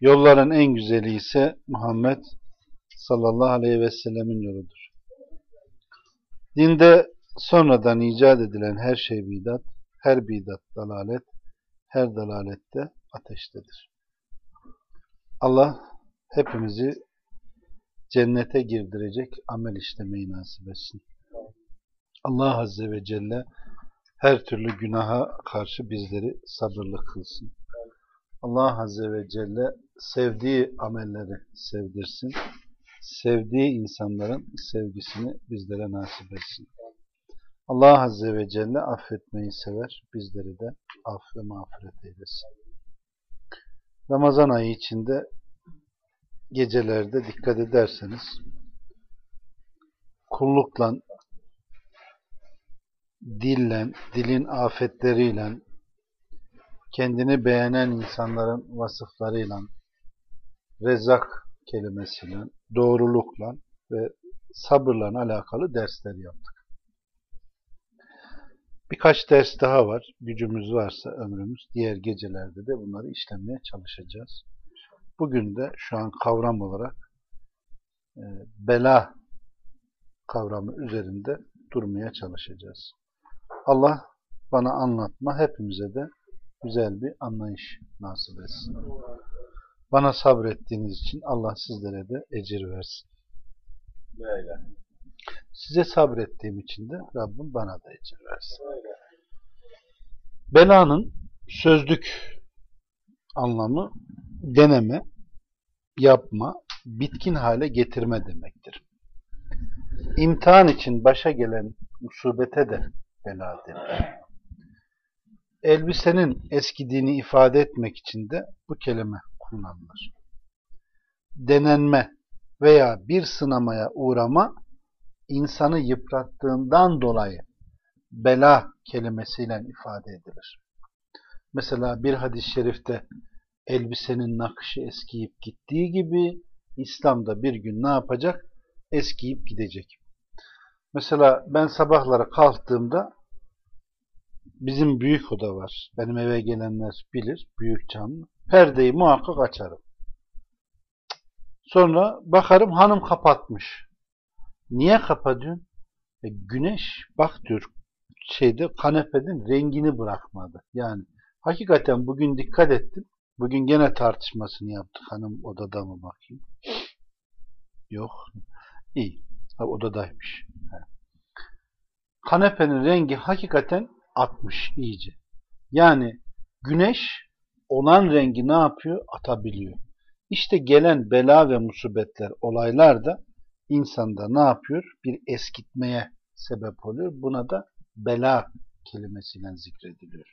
yolların en güzeli ise Muhammed sallallahu aleyhi ve sellemin yoludur. Dinde sonradan icat edilen her şey bidat, her bidat dalalet, her dalalette ateştedir. Allah hepimizi cennete girdirecek amel işlemeyi nasip etsin. Allah Azze ve Celle her türlü günaha karşı bizleri sabırlı kılsın. Allah Azze ve Celle sevdiği amelleri sevdirsin. Sevdiği insanların sevgisini bizlere nasip etsin. Allah Azze ve Celle affetmeyi sever. Bizleri de af ve mağfiret eylesin. Ramazan ayı içinde gecelerde dikkat ederseniz kullukla, dille, dilin afetleriyle, kendini beğenen insanların vasıflarıyla, rezzak kelimesiyle, doğrulukla ve sabırla alakalı dersler yaptık. Birkaç ders daha var. Gücümüz varsa ömrümüz. Diğer gecelerde de bunları işlemeye çalışacağız. Bugün de şu an kavram olarak e, bela kavramı üzerinde durmaya çalışacağız. Allah bana anlatma, hepimize de güzel bir anlayış nasip etsin. Bana sabrettiğiniz için Allah sizlere de ecir versin. Böyle. Size sabrettiğim için de Rabbim bana da ecir versin. Belanın sözlük anlamı deneme, yapma, bitkin hale getirme demektir. İmtihan için başa gelen musibete de bela denir. Elbisenin eskidiğini ifade etmek için de bu kelime kullanılır. Denenme veya bir sınamaya uğrama insanı yıprattığından dolayı bela kelimesiyle ifade edilir. Mesela bir hadis-i şerifte elbisenin nakışı eskiyip gittiği gibi İslam'da bir gün ne yapacak? Eskiyip gidecek. Mesela ben sabahları kalktığımda bizim büyük oda var. Benim eve gelenler bilir. Büyük camlı. Perdeyi muhakkak açarım. Sonra bakarım hanım kapatmış. Niye kapatıyorsun? E, güneş bak diyor şeyde kanepenin rengini bırakmadı. Yani hakikaten bugün dikkat ettim. Bugün gene tartışmasını yaptık. Hanım odada mı bakayım? Yok. İyi. Ha, odadaymış. Kanepenin rengi hakikaten atmış iyice. Yani güneş olan rengi ne yapıyor? Atabiliyor. İşte gelen bela ve musibetler, olaylar da insanda ne yapıyor? Bir eskitmeye sebep oluyor. Buna da bela kelimesiyle zikrediliyor.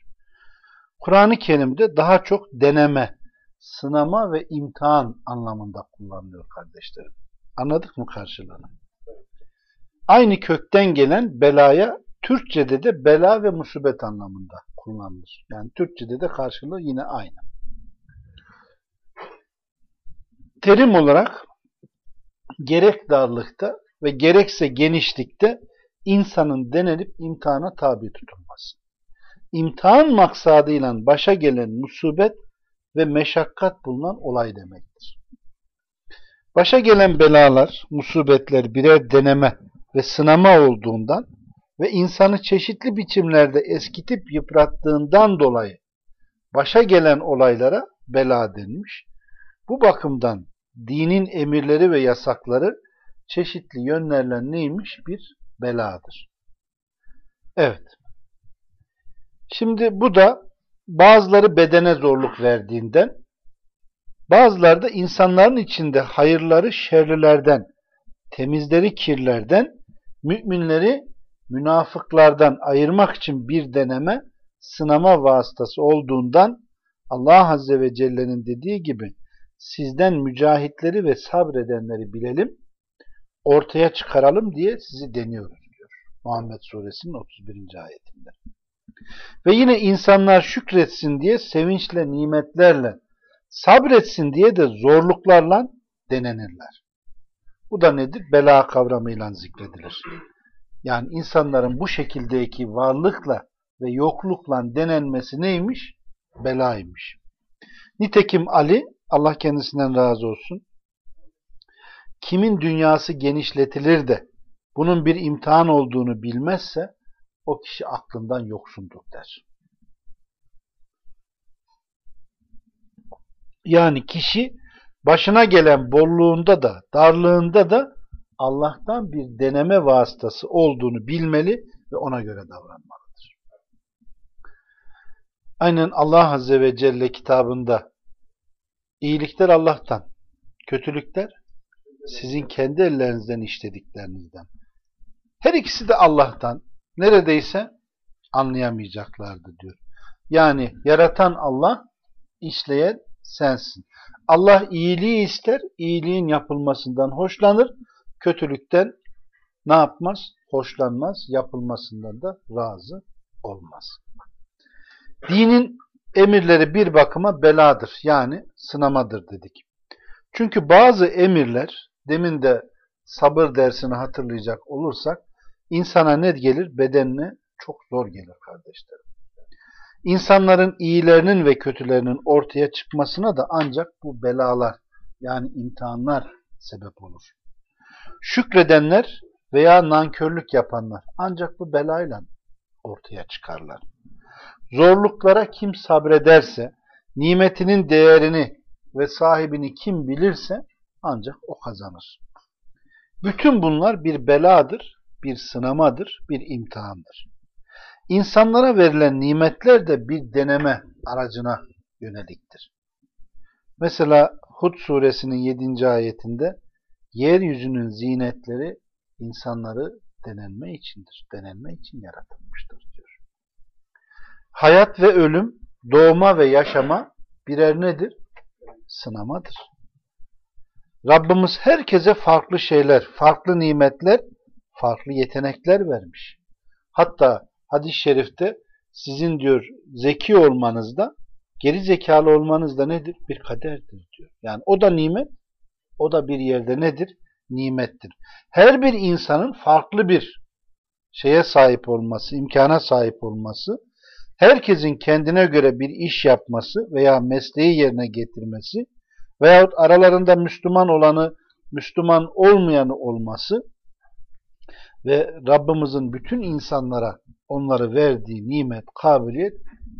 Kur'an-ı Kerim'de daha çok deneme, sınama ve imtihan anlamında kullanılıyor kardeşlerim. Anladık mı karşılığını? Aynı kökten gelen belaya Türkçe'de de bela ve musibet anlamında kullanılır. Yani Türkçe'de de karşılığı yine aynı. Terim olarak gerek darlıkta ve gerekse genişlikte insanın denelip imtihana tabi tutulması. İmtihan maksadıyla başa gelen musibet ve meşakkat bulunan olay demektir. Başa gelen belalar, musibetler birer deneme ve sınama olduğundan ve insanı çeşitli biçimlerde eskitip yıprattığından dolayı başa gelen olaylara bela denmiş. Bu bakımdan dinin emirleri ve yasakları çeşitli yönlerle neymiş? Bir beladır. Evet. Şimdi bu da bazıları bedene zorluk verdiğinden, bazıları da insanların içinde hayırları şerlilerden, temizleri kirlerden, müminleri münafıklardan ayırmak için bir deneme, sınama vasıtası olduğundan Allah Azze ve Celle'nin dediği gibi sizden mücahitleri ve sabredenleri bilelim, ortaya çıkaralım diye sizi deniyoruz diyor. Muhammed Suresinin 31. ayetinde. Ve yine insanlar şükretsin diye sevinçle, nimetlerle, sabretsin diye de zorluklarla denenirler. Bu da nedir? Bela kavramıyla zikredilir. Yani insanların bu şekildeki varlıkla ve yoklukla denenmesi neymiş? Belaymış. Nitekim Ali, Allah kendisinden razı olsun, kimin dünyası genişletilir de bunun bir imtihan olduğunu bilmezse o kişi aklından yoksundur der. Yani kişi başına gelen bolluğunda da darlığında da Allah'tan bir deneme vasıtası olduğunu bilmeli ve ona göre davranmalıdır. Aynen Allah Azze ve Celle kitabında iyilikler Allah'tan, kötülükler sizin kendi ellerinizden işlediklerinizden. Her ikisi de Allah'tan. Neredeyse anlayamayacaklardı diyor. Yani yaratan Allah, işleyen sensin. Allah iyiliği ister, iyiliğin yapılmasından hoşlanır, kötülükten ne yapmaz? Hoşlanmaz, yapılmasından da razı olmaz. Dinin emirleri bir bakıma beladır, yani sınamadır dedik. Çünkü bazı emirler, demin de sabır dersini hatırlayacak olursak, insana ne gelir? Bedenine çok zor gelir kardeşlerim. İnsanların iyilerinin ve kötülerinin ortaya çıkmasına da ancak bu belalar yani imtihanlar sebep olur. Şükredenler veya nankörlük yapanlar ancak bu belayla ortaya çıkarlar. Zorluklara kim sabrederse, nimetinin değerini ve sahibini kim bilirse ancak o kazanır. Bütün bunlar bir beladır, bir sınamadır, bir imtihandır. İnsanlara verilen nimetler de bir deneme aracına yöneliktir. Mesela Hud suresinin 7. ayetinde yeryüzünün zinetleri insanları denenme içindir. Denenme için yaratılmıştır diyor. Hayat ve ölüm, doğma ve yaşama birer nedir? Sınamadır. Rabbimiz herkese farklı şeyler, farklı nimetler, farklı yetenekler vermiş. Hatta hadis-i şerifte sizin diyor zeki olmanız da geri zekalı olmanız da nedir? Bir kaderdir diyor. Yani o da nimet, o da bir yerde nedir? Nimettir. Her bir insanın farklı bir şeye sahip olması, imkana sahip olması, herkesin kendine göre bir iş yapması veya mesleği yerine getirmesi veyahut aralarında Müslüman olanı, Müslüman olmayanı olması ve Rabbimizin bütün insanlara onları verdiği nimet, kabiliyet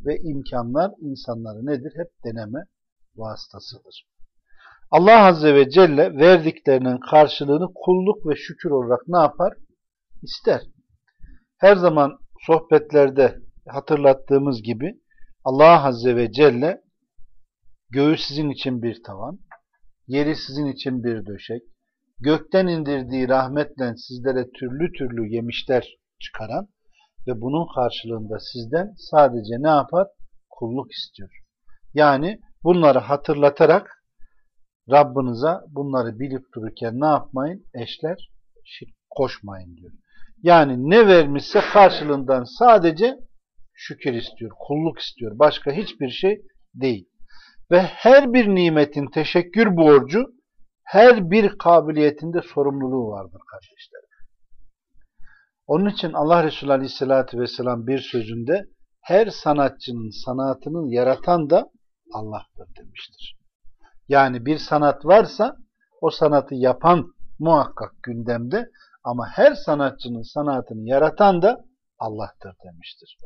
ve imkanlar insanları nedir? Hep deneme vasıtasıdır. Allah Azze ve Celle verdiklerinin karşılığını kulluk ve şükür olarak ne yapar? İster. Her zaman sohbetlerde hatırlattığımız gibi Allah Azze ve Celle göğü sizin için bir tavan, yeri sizin için bir döşek, gökten indirdiği rahmetle sizlere türlü türlü yemişler çıkaran ve bunun karşılığında sizden sadece ne yapar? Kulluk istiyor. Yani bunları hatırlatarak Rabbinize bunları bilip dururken ne yapmayın? Eşler koşmayın diyor. Yani ne vermişse karşılığından sadece şükür istiyor, kulluk istiyor. Başka hiçbir şey değil. Ve her bir nimetin teşekkür borcu, her bir kabiliyetinde sorumluluğu vardır kardeşlerim. Onun için Allah Resulü Aleyhisselatü Vesselam bir sözünde her sanatçının sanatını yaratan da Allah'tır demiştir. Yani bir sanat varsa o sanatı yapan muhakkak gündemde ama her sanatçının sanatını yaratan da Allah'tır demiştir.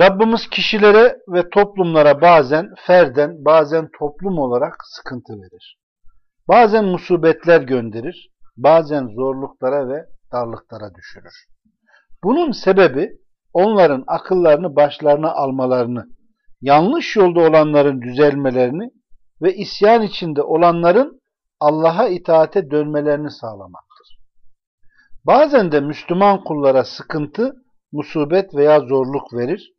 Rabbimiz kişilere ve toplumlara bazen ferden, bazen toplum olarak sıkıntı verir. Bazen musibetler gönderir, bazen zorluklara ve darlıklara düşürür. Bunun sebebi onların akıllarını başlarına almalarını, yanlış yolda olanların düzelmelerini ve isyan içinde olanların Allah'a itaate dönmelerini sağlamaktır. Bazen de Müslüman kullara sıkıntı, musibet veya zorluk verir,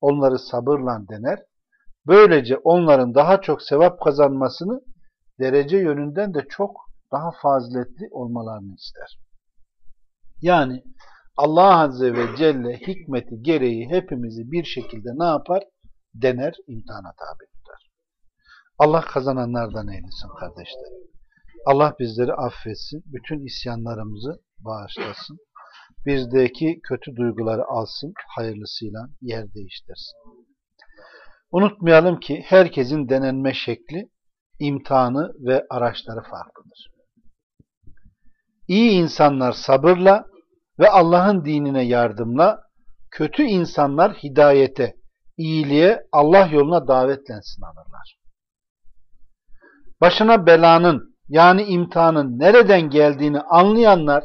onları sabırla dener. Böylece onların daha çok sevap kazanmasını derece yönünden de çok daha faziletli olmalarını ister. Yani Allah Azze ve Celle hikmeti gereği hepimizi bir şekilde ne yapar? Dener, imtihana tabi tutar. Allah kazananlardan eylesin kardeşlerim. Allah bizleri affetsin, bütün isyanlarımızı bağışlasın. Bizdeki kötü duyguları alsın, hayırlısıyla yer değiştirsin. Unutmayalım ki herkesin denenme şekli, imtihanı ve araçları farklıdır. İyi insanlar sabırla ve Allah'ın dinine yardımla, kötü insanlar hidayete, iyiliğe, Allah yoluna davetle sınanırlar. Başına belanın yani imtihanın nereden geldiğini anlayanlar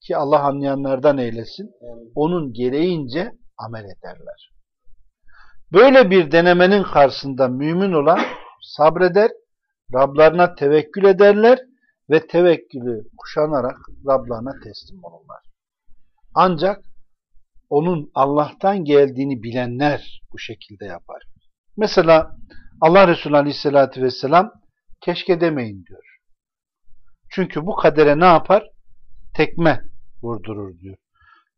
ki Allah anlayanlardan eylesin, onun gereğince amel ederler. Böyle bir denemenin karşısında mümin olan sabreder, Rablarına tevekkül ederler ve tevekkülü kuşanarak Rablarına teslim olurlar. Ancak onun Allah'tan geldiğini bilenler bu şekilde yapar. Mesela Allah Resulü Aleyhisselatü Vesselam keşke demeyin diyor. Çünkü bu kadere ne yapar? Tekme vurdurur diyor.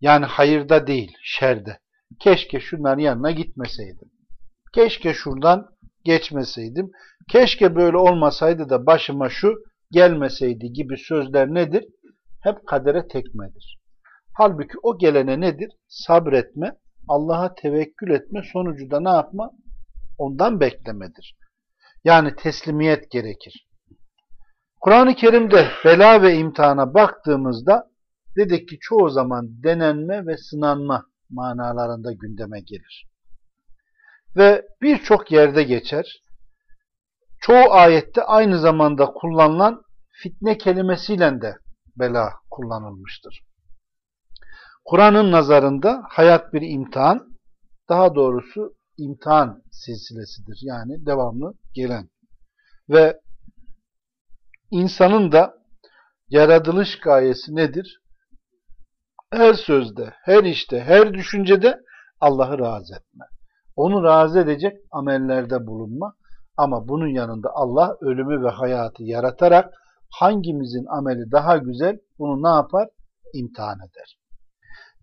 Yani hayırda değil, şerde. Keşke şunların yanına gitmeseydim. Keşke şuradan geçmeseydim. Keşke böyle olmasaydı da başıma şu gelmeseydi gibi sözler nedir? Hep kadere tekmedir. Halbuki o gelene nedir? Sabretme, Allah'a tevekkül etme, sonucu da ne yapma? Ondan beklemedir. Yani teslimiyet gerekir. Kur'an-ı Kerim'de bela ve imtihana baktığımızda dedik ki çoğu zaman denenme ve sınanma manalarında gündeme gelir. Ve birçok yerde geçer. Çoğu ayette aynı zamanda kullanılan fitne kelimesiyle de bela kullanılmıştır. Kur'an'ın nazarında hayat bir imtihan, daha doğrusu imtihan silsilesidir. Yani devamlı gelen. Ve insanın da yaratılış gayesi nedir? Her sözde, her işte, her düşüncede Allah'ı razı etme. Onu razı edecek amellerde bulunma. Ama bunun yanında Allah ölümü ve hayatı yaratarak hangimizin ameli daha güzel bunu ne yapar? İmtihan eder.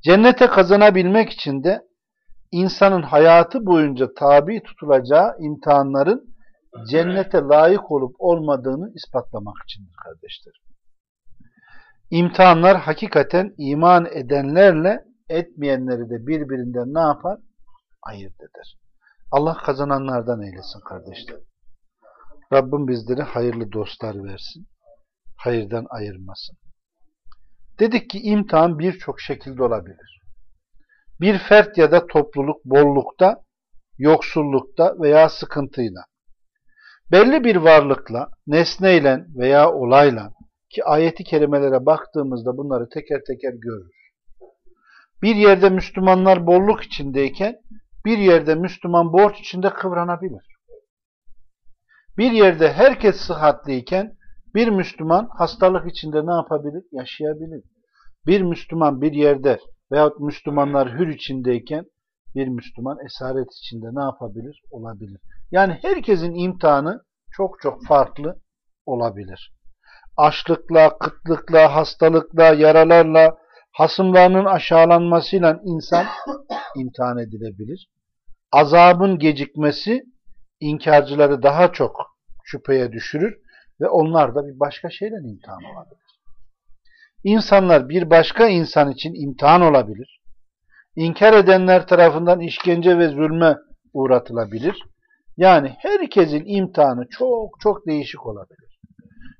Cennete kazanabilmek için de insanın hayatı boyunca tabi tutulacağı imtihanların cennete layık olup olmadığını ispatlamak içindir kardeşlerim. İmtihanlar hakikaten iman edenlerle etmeyenleri de birbirinden ne yapar? Ayırt eder. Allah kazananlardan eylesin kardeşlerim. Rabbim bizlere hayırlı dostlar versin. Hayırdan ayırmasın. Dedik ki imtihan birçok şekilde olabilir. Bir fert ya da topluluk bollukta, yoksullukta veya sıkıntıyla. Belli bir varlıkla, nesneyle veya olayla ki ayeti kerimelere baktığımızda bunları teker teker görürüz. Bir yerde Müslümanlar bolluk içindeyken bir yerde Müslüman borç içinde kıvranabilir. Bir yerde herkes sıhhatliyken bir Müslüman hastalık içinde ne yapabilir? Yaşayabilir. Bir Müslüman bir yerde veyahut Müslümanlar hür içindeyken bir Müslüman esaret içinde ne yapabilir? Olabilir. Yani herkesin imtihanı çok çok farklı olabilir. Açlıkla, kıtlıkla, hastalıkla, yaralarla, hasımlarının aşağılanmasıyla insan imtihan edilebilir. Azabın gecikmesi inkarcıları daha çok şüpheye düşürür ve onlar da bir başka şeyle imtihan olabilir. İnsanlar bir başka insan için imtihan olabilir. İnkar edenler tarafından işkence ve zulme uğratılabilir. Yani herkesin imtihanı çok çok değişik olabilir.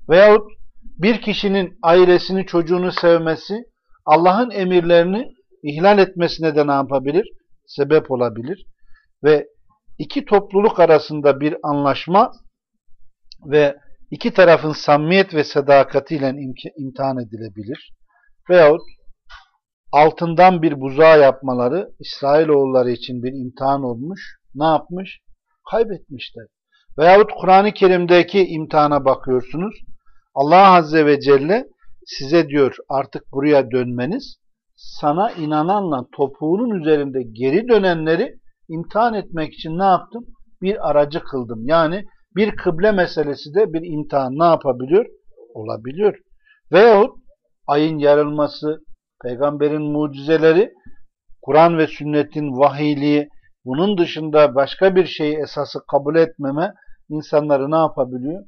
Veyahut bir kişinin ailesini, çocuğunu sevmesi, Allah'ın emirlerini ihlal etmesine de ne yapabilir? Sebep olabilir. Ve iki topluluk arasında bir anlaşma ve iki tarafın samimiyet ve sadakatiyle imtihan edilebilir. Veyahut altından bir buzağı yapmaları İsrailoğulları için bir imtihan olmuş. Ne yapmış? Kaybetmişler. Veyahut Kur'an-ı Kerim'deki imtihana bakıyorsunuz. Allah Azze ve Celle size diyor artık buraya dönmeniz sana inananla topuğunun üzerinde geri dönenleri imtihan etmek için ne yaptım? bir aracı kıldım. Yani bir kıble meselesi de bir imtihan ne yapabiliyor? Olabiliyor. Veyahut ayın yarılması, peygamberin mucizeleri, Kur'an ve sünnetin vahiyliği, bunun dışında başka bir şeyi esası kabul etmeme insanları ne yapabiliyor?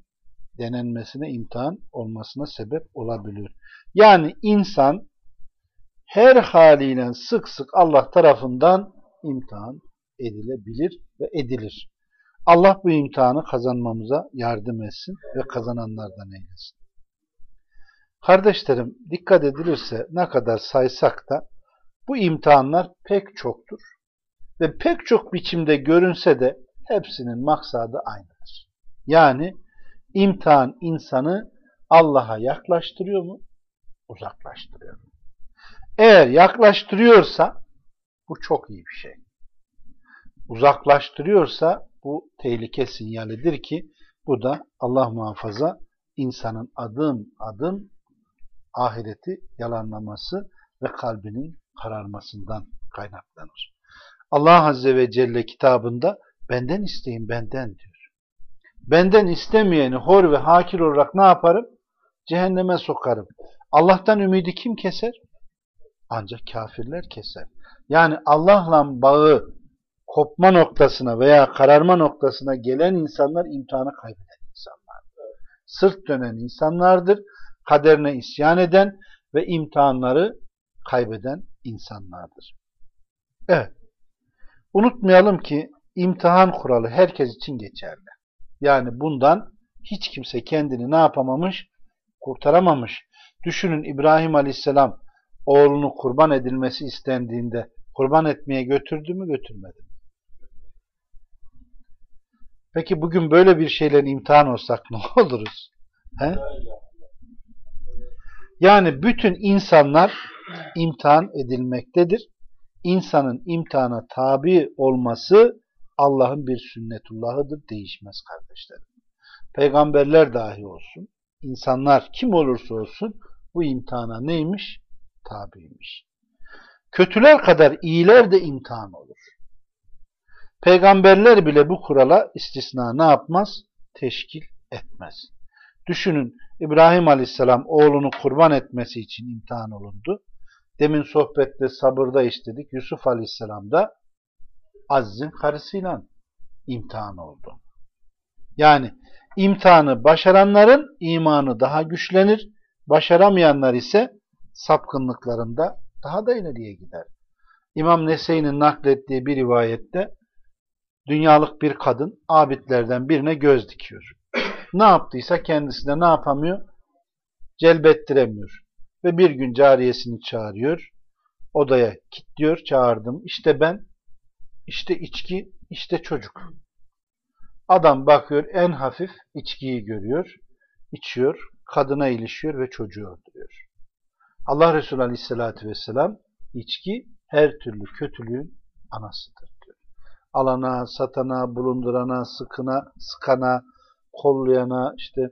Denenmesine, imtihan olmasına sebep olabiliyor. Yani insan her haliyle sık sık Allah tarafından imtihan edilebilir ve edilir. Allah bu imtihanı kazanmamıza yardım etsin ve kazananlardan eylesin. Kardeşlerim dikkat edilirse ne kadar saysak da bu imtihanlar pek çoktur. Ve pek çok biçimde görünse de hepsinin maksadı aynıdır. Yani imtihan insanı Allah'a yaklaştırıyor mu? Uzaklaştırıyor mu? Eğer yaklaştırıyorsa bu çok iyi bir şey. Uzaklaştırıyorsa bu tehlike sinyalidir ki bu da Allah muhafaza insanın adım adım ahireti yalanlaması ve kalbinin kararmasından kaynaklanır. Allah Azze ve Celle kitabında benden isteyin benden diyor. Benden istemeyeni hor ve hakir olarak ne yaparım? Cehenneme sokarım. Allah'tan ümidi kim keser? Ancak kafirler keser. Yani Allah'la bağı kopma noktasına veya kararma noktasına gelen insanlar imtihanı kaybeden insanlardır. Sırt dönen insanlardır. Kaderine isyan eden ve imtihanları kaybeden insanlardır. Evet. Unutmayalım ki imtihan kuralı herkes için geçerli. Yani bundan hiç kimse kendini ne yapamamış? Kurtaramamış. Düşünün İbrahim Aleyhisselam oğlunu kurban edilmesi istendiğinde kurban etmeye götürdü mü götürmedi mi? Peki bugün böyle bir şeyle imtihan olsak ne oluruz? He? Yani bütün insanlar imtihan edilmektedir. İnsanın imtihana tabi olması Allah'ın bir sünnetullahıdır. Değişmez kardeşlerim. Peygamberler dahi olsun, insanlar kim olursa olsun bu imtihana neymiş? Tabiymiş. Kötüler kadar iyiler de imtihan olur. Peygamberler bile bu kurala istisna ne yapmaz? Teşkil etmez. Düşünün İbrahim Aleyhisselam oğlunu kurban etmesi için imtihan olundu. Demin sohbette sabırda işledik. Yusuf Aleyhisselam da Aziz'in karısıyla imtihan oldu. Yani imtihanı başaranların imanı daha güçlenir, başaramayanlar ise sapkınlıklarında daha da ileriye gider. İmam Nese'nin naklettiği bir rivayette dünyalık bir kadın abidlerden birine göz dikiyor. Ne yaptıysa kendisine ne yapamıyor? Celbettiremiyor. Ve bir gün cariyesini çağırıyor. Odaya kilitliyor, çağırdım. İşte ben, işte içki, işte çocuk. Adam bakıyor en hafif içkiyi görüyor, içiyor, kadına ilişiyor ve çocuğu öldürüyor. Allah Resulü Aleyhisselatü Vesselam içki her türlü kötülüğün anasıdır. Alana, satana, bulundurana, sıkına, sıkana, kollayana, işte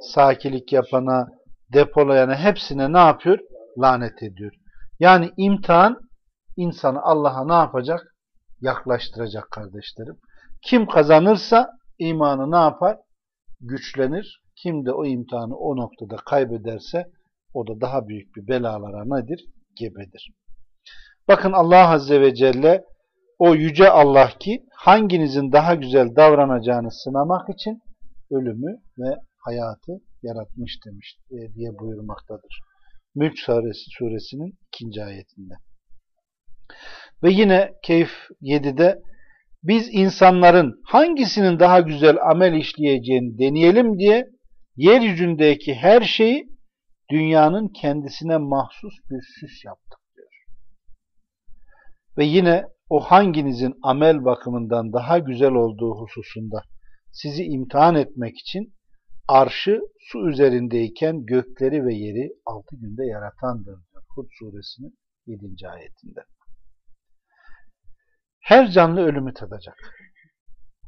sakilik yapana, depolayana hepsine ne yapıyor? Lanet ediyor. Yani imtihan insanı Allah'a ne yapacak? Yaklaştıracak kardeşlerim. Kim kazanırsa imanı ne yapar? Güçlenir. Kim de o imtihanı o noktada kaybederse o da daha büyük bir belalara nedir? Gebedir. Bakın Allah Azze ve Celle o yüce Allah ki hanginizin daha güzel davranacağını sınamak için ölümü ve hayatı yaratmış demiş e, diye buyurmaktadır. Mülk suresi, suresinin ikinci ayetinde. Ve yine Keyif 7'de biz insanların hangisinin daha güzel amel işleyeceğini deneyelim diye yeryüzündeki her şeyi dünyanın kendisine mahsus bir süs yaptık diyor. Ve yine o hanginizin amel bakımından daha güzel olduğu hususunda sizi imtihan etmek için arşı su üzerindeyken gökleri ve yeri altı günde yaratandır. Hud suresinin 7. ayetinde. Her canlı ölümü tadacak.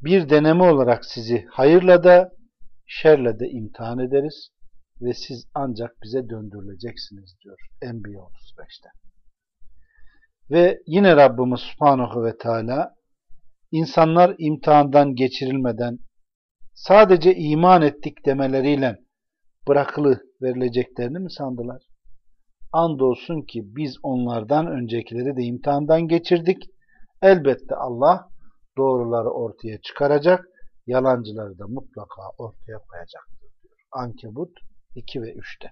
Bir deneme olarak sizi hayırla da şerle de imtihan ederiz ve siz ancak bize döndürüleceksiniz diyor Enbiya 35'te. Ve yine Rabbimiz Subhanahu ve Teala insanlar imtihandan geçirilmeden sadece iman ettik demeleriyle bırakılı verileceklerini mi sandılar? Andolsun ki biz onlardan öncekileri de imtihandan geçirdik. Elbette Allah doğruları ortaya çıkaracak, yalancıları da mutlaka ortaya koyacaktır diyor. Ankebut 2 ve 3'te.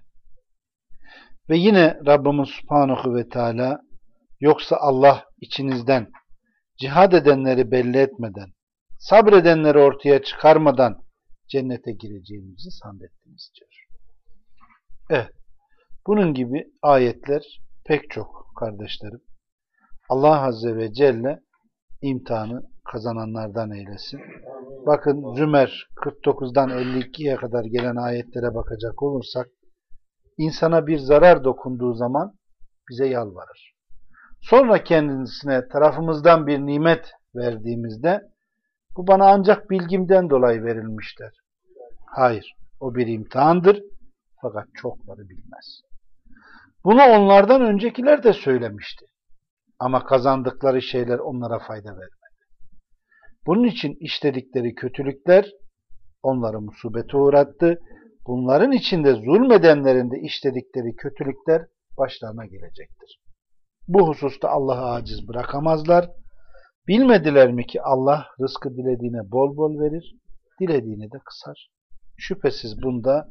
Ve yine Rabbimiz Subhanahu ve Teala yoksa Allah içinizden cihad edenleri belli etmeden, sabredenleri ortaya çıkarmadan cennete gireceğimizi zannettiniz diyor. Evet. Bunun gibi ayetler pek çok kardeşlerim. Allah Azze ve Celle imtihanı kazananlardan eylesin. Bakın Zümer 49'dan 52'ye kadar gelen ayetlere bakacak olursak insana bir zarar dokunduğu zaman bize yalvarır. Sonra kendisine tarafımızdan bir nimet verdiğimizde bu bana ancak bilgimden dolayı verilmiştir. Hayır, o bir imtihandır fakat çokları bilmez. Bunu onlardan öncekiler de söylemişti. Ama kazandıkları şeyler onlara fayda vermedi. Bunun için işledikleri kötülükler onları musibete uğrattı. Bunların içinde zulmedenlerin de işledikleri kötülükler başlarına gelecektir. Bu hususta Allah'ı aciz bırakamazlar. Bilmediler mi ki Allah rızkı dilediğine bol bol verir, dilediğine de kısar. Şüphesiz bunda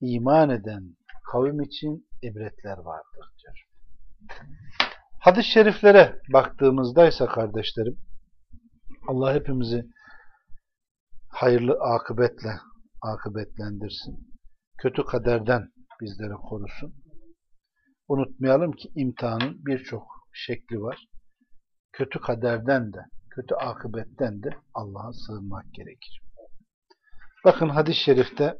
iman eden kavim için ibretler vardır diyor. Hadis-i şeriflere baktığımızda ise kardeşlerim, Allah hepimizi hayırlı akıbetle akıbetlendirsin. Kötü kaderden bizleri korusun. Unutmayalım ki imtihanın birçok şekli var. Kötü kaderden de, kötü akıbetten de Allah'a sığınmak gerekir. Bakın hadis-i şerifte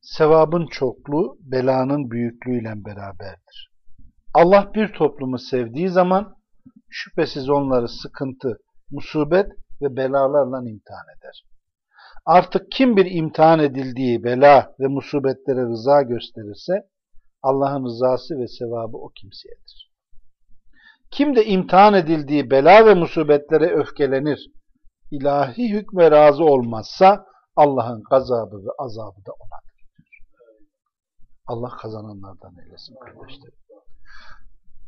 sevabın çokluğu belanın büyüklüğüyle beraberdir. Allah bir toplumu sevdiği zaman şüphesiz onları sıkıntı, musibet ve belalarla imtihan eder. Artık kim bir imtihan edildiği bela ve musibetlere rıza gösterirse Allah'ın rızası ve sevabı o kimseyedir. Kim de imtihan edildiği bela ve musibetlere öfkelenir, ilahi hükme razı olmazsa Allah'ın gazabı ve azabı da onadır. Allah kazananlardan eylesin kardeşlerim.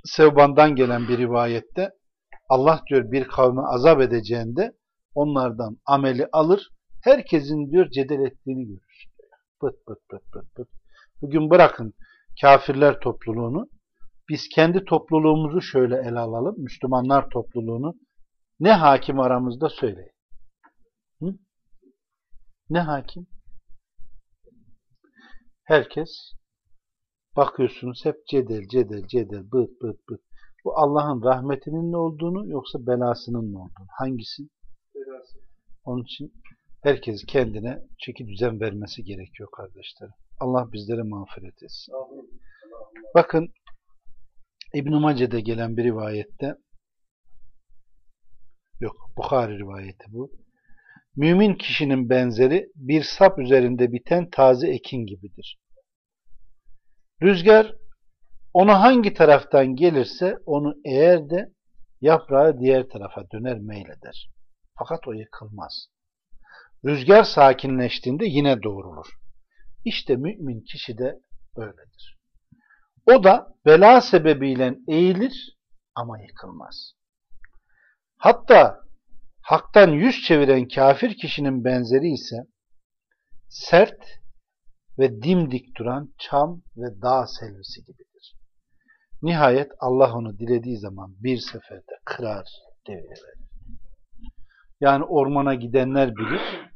Sevban'dan gelen bir rivayette Allah diyor bir kavme azap edeceğinde onlardan ameli alır, herkesin diyor cedel ettiğini görür. Pıt pıt pıt pıt pıt. Bugün bırakın kafirler topluluğunu, biz kendi topluluğumuzu şöyle ele alalım, Müslümanlar topluluğunu. Ne hakim aramızda söyleyin. Hı? Ne hakim? Herkes bakıyorsunuz hep cedel, cedel, cedel, bıt, bıt, bıt. Bu Allah'ın rahmetinin ne olduğunu yoksa belasının ne olduğunu. Hangisi? Belası. Onun için herkes kendine çeki düzen vermesi gerekiyor kardeşlerim. Allah bizlere mağfiret etsin. Bakın İbn-i Mace'de gelen bir rivayette yok Bukhari rivayeti bu. Mümin kişinin benzeri bir sap üzerinde biten taze ekin gibidir. Rüzgar ona hangi taraftan gelirse onu eğer de yaprağı diğer tarafa döner meyleder. Fakat o yıkılmaz. Rüzgar sakinleştiğinde yine doğrulur. İşte mümin kişi de böyledir. O da bela sebebiyle eğilir ama yıkılmaz. Hatta haktan yüz çeviren kafir kişinin benzeri ise sert ve dimdik duran çam ve dağ selvisi gibidir. Nihayet Allah onu dilediği zaman bir seferde kırar, devirir. Yani ormana gidenler bilir.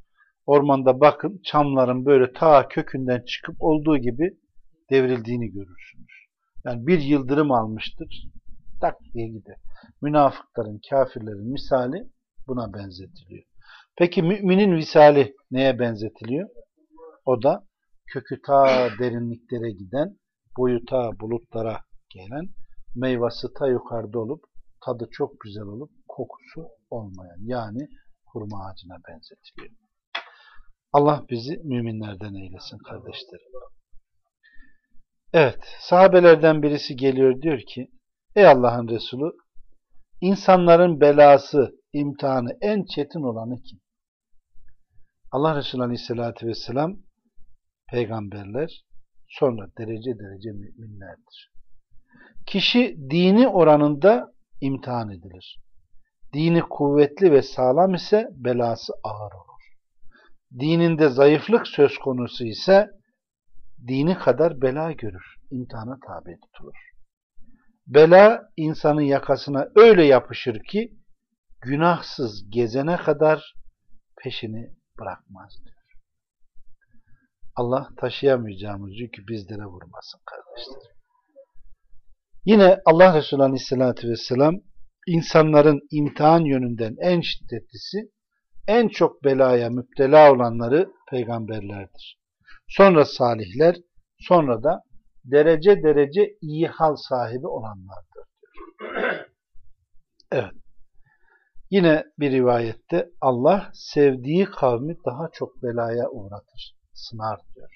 Ormanda bakın çamların böyle ta kökünden çıkıp olduğu gibi devrildiğini görürsünüz. Yani bir yıldırım almıştır, tak diye gider. Münafıkların, kafirlerin misali buna benzetiliyor. Peki müminin visali neye benzetiliyor? O da kökü ta derinliklere giden, boyu ta bulutlara gelen, meyvesi ta yukarıda olup, tadı çok güzel olup, kokusu olmayan yani hurma ağacına benzetiliyor. Allah bizi müminlerden eylesin kardeşlerim. Evet, sahabelerden birisi geliyor diyor ki, Ey Allah'ın Resulü, insanların belası, imtihanı en çetin olanı kim? Allah Resulü Aleyhisselatü Vesselam peygamberler sonra derece derece müminlerdir. Kişi dini oranında imtihan edilir. Dini kuvvetli ve sağlam ise belası ağır olur. Dininde zayıflık söz konusu ise dini kadar bela görür, imtihana tabi tutulur. Bela insanın yakasına öyle yapışır ki günahsız gezene kadar peşini bırakmaz diyor. Allah taşıyamayacağımız yükü bizlere vurmasın kardeşler. Yine Allah Resulü Aleyhisselatü Vesselam insanların imtihan yönünden en şiddetlisi, en çok belaya müptela olanları peygamberlerdir. Sonra salihler, sonra da derece derece iyi hal sahibi olanlardır. Evet. Yine bir rivayette Allah sevdiği kavmi daha çok belaya uğratır, sınar diyor.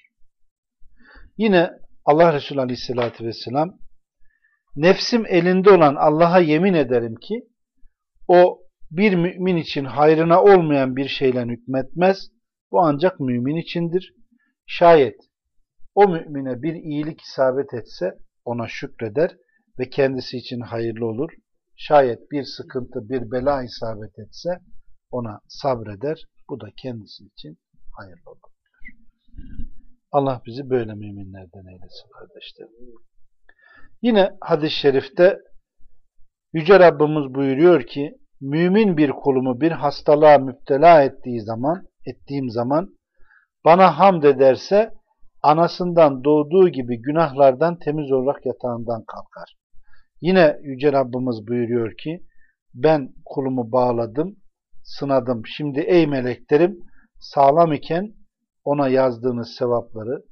Yine Allah Resulü Aleyhisselatü Vesselam nefsim elinde olan Allah'a yemin ederim ki o bir mümin için hayrına olmayan bir şeyle hükmetmez. Bu ancak mümin içindir. Şayet o mümine bir iyilik isabet etse ona şükreder ve kendisi için hayırlı olur. Şayet bir sıkıntı, bir bela isabet etse ona sabreder. Bu da kendisi için hayırlı olur. Allah bizi böyle müminlerden eylesin kardeşlerim. Yine hadis-i şerifte Yüce Rabbimiz buyuruyor ki mümin bir kulumu bir hastalığa müptela ettiği zaman ettiğim zaman bana hamd ederse anasından doğduğu gibi günahlardan temiz olarak yatağından kalkar. Yine Yüce Rabbimiz buyuruyor ki ben kulumu bağladım, sınadım. Şimdi ey meleklerim sağlam iken ona yazdığınız sevapları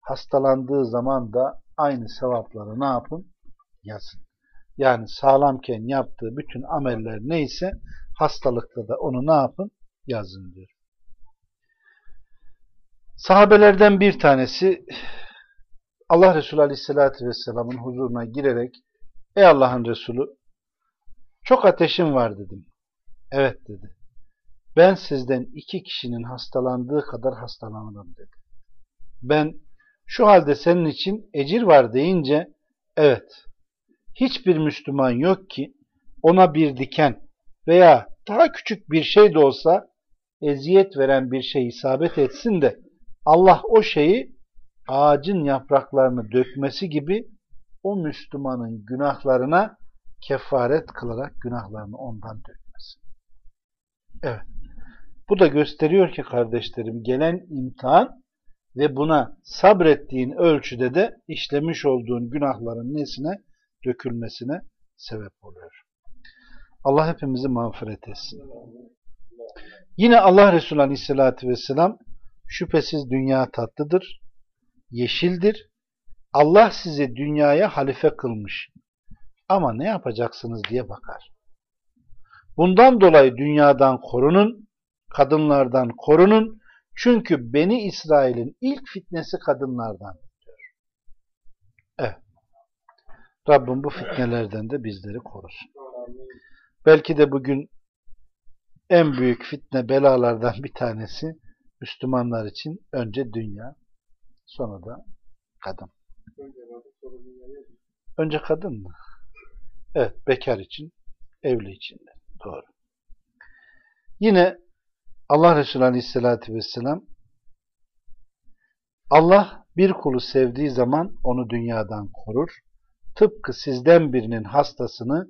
hastalandığı zaman da aynı sevapları ne yapın? Yazın. Yani sağlamken yaptığı bütün ameller neyse hastalıkta da onu ne yapın? Yazın diyor. Sahabelerden bir tanesi Allah Resulü Aleyhisselatü Vesselam'ın huzuruna girerek Ey Allah'ın Resulü çok ateşim var dedim. Evet dedi. Ben sizden iki kişinin hastalandığı kadar hastalanırım dedi. Ben şu halde senin için ecir var deyince evet hiçbir Müslüman yok ki ona bir diken veya daha küçük bir şey de olsa eziyet veren bir şey isabet etsin de Allah o şeyi ağacın yapraklarını dökmesi gibi o Müslümanın günahlarına kefaret kılarak günahlarını ondan dökmesin. Evet. Bu da gösteriyor ki kardeşlerim gelen imtihan ve buna sabrettiğin ölçüde de işlemiş olduğun günahların nesine dökülmesine sebep oluyor. Allah hepimizi mağfiret etsin. Yine Allah Resulü Aleyhisselatü Vesselam şüphesiz dünya tatlıdır, yeşildir. Allah sizi dünyaya halife kılmış. Ama ne yapacaksınız diye bakar. Bundan dolayı dünyadan korunun, kadınlardan korunun. Çünkü Beni İsrail'in ilk fitnesi kadınlardan diyor. Evet. Rabbim bu fitnelerden de bizleri korusun. Belki de bugün en büyük fitne belalardan bir tanesi Müslümanlar için önce dünya, sonra da kadın. Önce kadın mı? Evet, bekar için, evli için de. Doğru. Yine Allah Resulü Aleyhisselatü Vesselam Allah bir kulu sevdiği zaman onu dünyadan korur. Tıpkı sizden birinin hastasını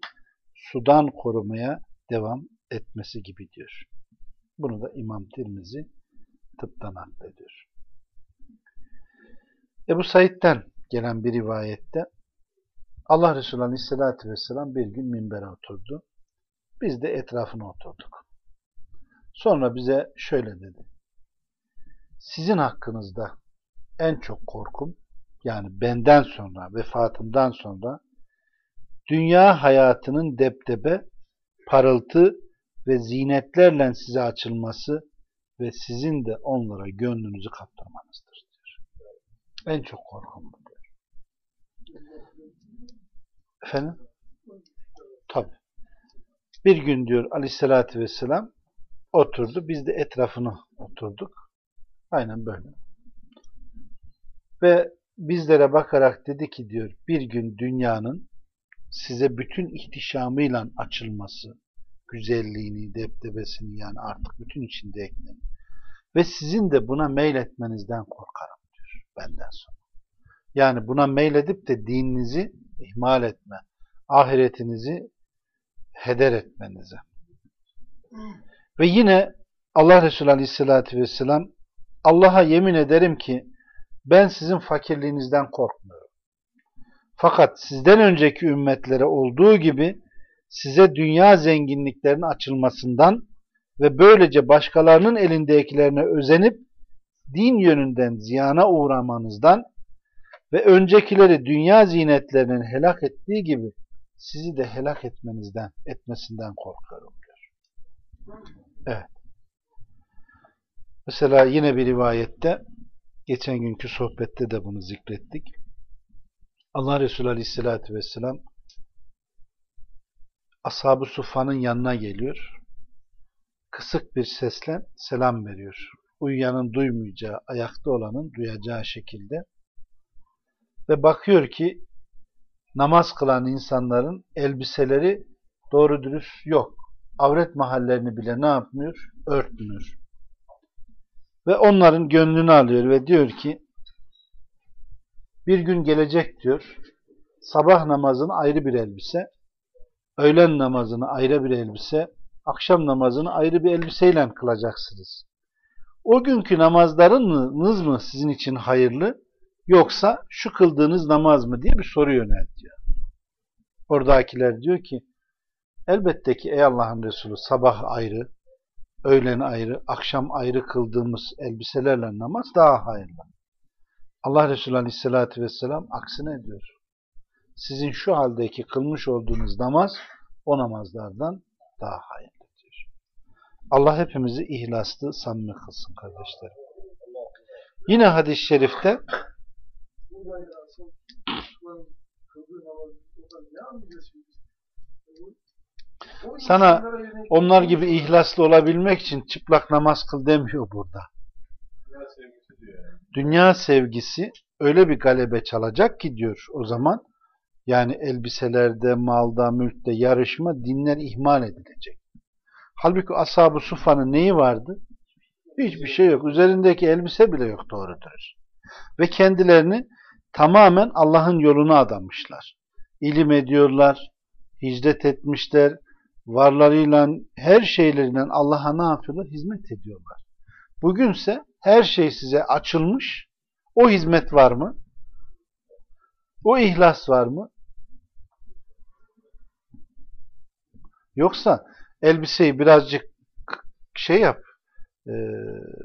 sudan korumaya devam etmesi gibi diyor. Bunu da İmam Tirmizi tıptan naklediyor. Ebu Said'den gelen bir rivayette Allah Resulü Aleyhisselatü Vesselam bir gün minbere oturdu. Biz de etrafına oturduk. Sonra bize şöyle dedi. Sizin hakkınızda en çok korkum yani benden sonra, vefatımdan sonra dünya hayatının deptebe, parıltı ve zinetlerle size açılması ve sizin de onlara gönlünüzü kaptırmanızdır diyor. En çok korkum bu diyor. Efendim? Tabi. Bir gün diyor aleyhissalatü vesselam oturdu. Biz de etrafına oturduk. Aynen böyle. Ve bizlere bakarak dedi ki diyor bir gün dünyanın size bütün ihtişamıyla açılması, güzelliğini, deptebesini yani artık bütün içinde eklen. Ve sizin de buna meyletmenizden korkarım diyor benden sonra. Yani buna meyledip de dininizi ihmal etme, ahiretinizi heder etmenize. Ve yine Allah Resulü Aleyhisselatü Vesselam Allah'a yemin ederim ki ben sizin fakirliğinizden korkmuyorum. Fakat sizden önceki ümmetlere olduğu gibi size dünya zenginliklerinin açılmasından ve böylece başkalarının elindekilerine özenip din yönünden ziyana uğramanızdan ve öncekileri dünya zinetlerinin helak ettiği gibi sizi de helak etmenizden, etmesinden korkuyorum diyor. Evet. Mesela yine bir rivayette geçen günkü sohbette de bunu zikrettik. Allah Resulü Aleyhisselatü Vesselam Ashab-ı Suffa'nın yanına geliyor. Kısık bir sesle selam veriyor. Uyuyanın duymayacağı, ayakta olanın duyacağı şekilde. Ve bakıyor ki namaz kılan insanların elbiseleri doğru dürüst yok. Avret mahallerini bile ne yapmıyor? Örtmüyor. Ve onların gönlünü alıyor ve diyor ki bir gün gelecek diyor sabah namazını ayrı bir elbise, öğlen namazını ayrı bir elbise, akşam namazını ayrı bir elbiseyle kılacaksınız. O günkü namazlarınız mı sizin için hayırlı yoksa şu kıldığınız namaz mı diye bir soru yöneltiyor. Oradakiler diyor ki elbette ki ey Allah'ın Resulü sabah ayrı, öğlen ayrı, akşam ayrı kıldığımız elbiselerle namaz daha hayırlı. Allah Resulü Aleyhisselatü Vesselam aksine diyor. Sizin şu haldeki kılmış olduğunuz namaz o namazlardan daha hayırlı diyor. Allah hepimizi ihlaslı, samimi kılsın kardeşlerim. Yine hadis-i şerifte sana onlar gibi ihlaslı olabilmek için çıplak namaz kıl demiyor burada. Dünya sevgisi öyle bir galebe çalacak ki diyor o zaman yani elbiselerde, malda, mülkte yarışma dinler ihmal edilecek. Halbuki ashab-ı sufanın neyi vardı? Hiçbir şey yok. Üzerindeki elbise bile yok doğrudur. Ve kendilerini tamamen Allah'ın yoluna adamışlar. İlim ediyorlar, hicret etmişler, varlarıyla, her şeylerinden Allah'a ne yapıyorlar? Hizmet ediyorlar. Bugünse her şey size açılmış. O hizmet var mı? O ihlas var mı? Yoksa elbiseyi birazcık şey yap, e,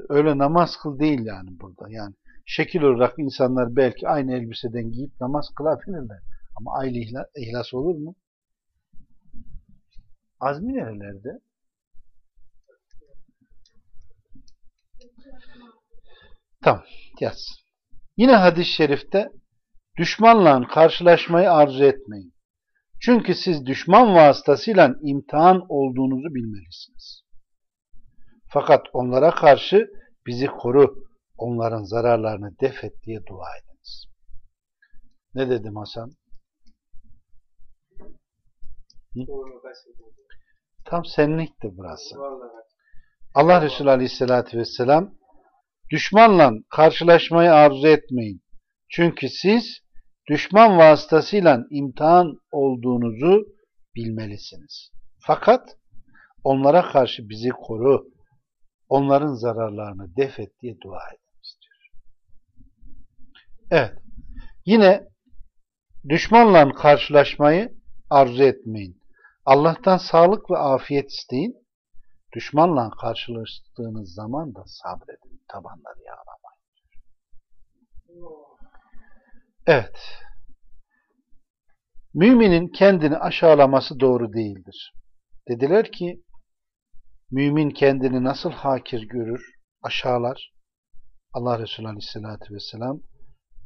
öyle namaz kıl değil yani burada. Yani şekil olarak insanlar belki aynı elbiseden giyip namaz kılabilirler. Ama aynı ihlas, ihlas olur mu? Azmi nerelerde? Tamam, yaz. Yine hadis-i şerifte düşmanla karşılaşmayı arzu etmeyin. Çünkü siz düşman vasıtasıyla imtihan olduğunuzu bilmelisiniz. Fakat onlara karşı bizi koru, onların zararlarını def et diye dua ediniz. Ne dedim Hasan? Hı? Tam senlikti burası. Allah Resulü Aleyhisselatü Vesselam düşmanla karşılaşmayı arzu etmeyin. Çünkü siz düşman vasıtasıyla imtihan olduğunuzu bilmelisiniz. Fakat onlara karşı bizi koru, onların zararlarını def et diye dua ediniz diyor. Evet. Yine düşmanla karşılaşmayı arzu etmeyin. Allah'tan sağlık ve afiyet isteyin. Düşmanla karşılaştığınız zaman da sabredin. Tabanları yağlamayın. Evet. Müminin kendini aşağılaması doğru değildir. Dediler ki, mümin kendini nasıl hakir görür, aşağılar? Allah Resulü Aleyhisselatü Vesselam,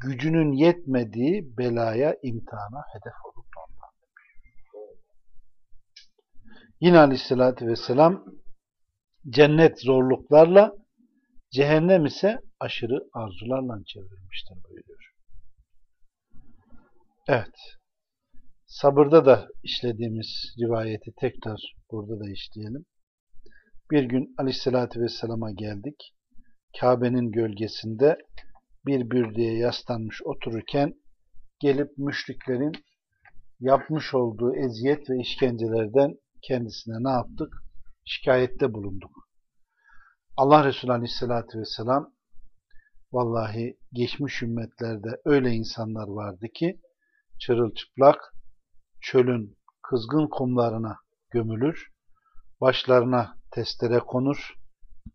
gücünün yetmediği belaya, imtihana hedef olur ondan. Yine aleyhissalatü vesselam cennet zorluklarla, cehennem ise aşırı arzularla çevrilmiştir buyuruyor. Evet. Sabırda da işlediğimiz rivayeti tekrar burada da işleyelim. Bir gün aleyhissalatü vesselama geldik. Kabe'nin gölgesinde bir bürdüye yaslanmış otururken gelip müşriklerin yapmış olduğu eziyet ve işkencelerden kendisine ne yaptık? Şikayette bulunduk. Allah Resulü Aleyhisselatü Vesselam vallahi geçmiş ümmetlerde öyle insanlar vardı ki çırılçıplak çölün kızgın kumlarına gömülür, başlarına testere konur,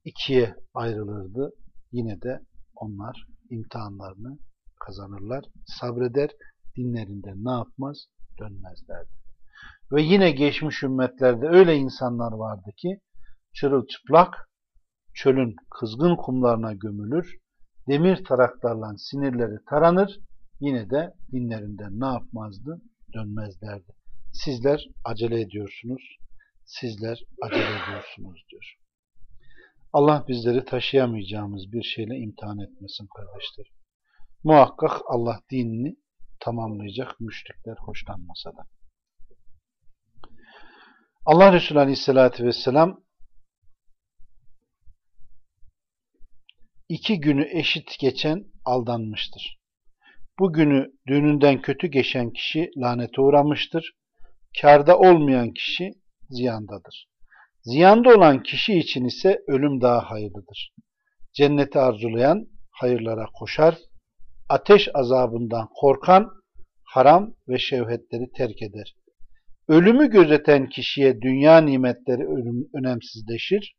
ikiye ayrılırdı. Yine de onlar imtihanlarını kazanırlar, sabreder, dinlerinden ne yapmaz? Dönmezlerdi. Ve yine geçmiş ümmetlerde öyle insanlar vardı ki çırılçıplak çölün kızgın kumlarına gömülür, demir taraklarla sinirleri taranır, yine de dinlerinden ne yapmazdı? Dönmezlerdi. Sizler acele ediyorsunuz, sizler acele ediyorsunuz diyor. Allah bizleri taşıyamayacağımız bir şeyle imtihan etmesin kardeşlerim. Muhakkak Allah dinini tamamlayacak müşrikler hoşlanmasa da. Allah Resulü Aleyhisselatü Vesselam iki günü eşit geçen aldanmıştır. Bu günü düğününden kötü geçen kişi lanete uğramıştır. Karda olmayan kişi ziyandadır. Ziyanda olan kişi için ise ölüm daha hayırlıdır. Cenneti arzulayan hayırlara koşar, ateş azabından korkan haram ve şevhetleri terk eder. Ölümü gözeten kişiye dünya nimetleri önemsizleşir,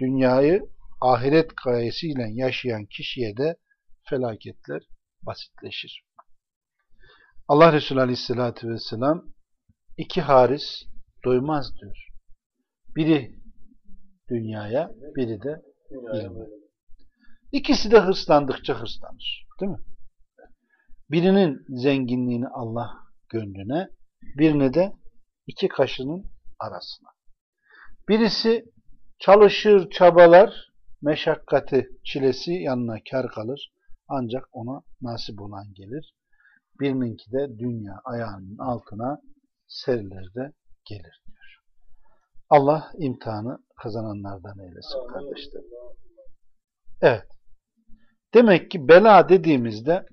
dünyayı ahiret gayesiyle yaşayan kişiye de felaketler basitleşir. Allah Resulü Aleyhisselatü Vesselam iki haris doymaz diyor. Biri dünyaya, biri de ilme. İkisi de hırslandıkça hırslanır. Değil mi? Birinin zenginliğini Allah gönlüne, birini de iki kaşının arasına. Birisi çalışır, çabalar, meşakkati, çilesi yanına kar kalır. Ancak ona nasip olan gelir. Birininki de dünya ayağının altına serilir de gelir diyor. Allah imtihanı kazananlardan eylesin kardeşlerim. Evet. Demek ki bela dediğimizde,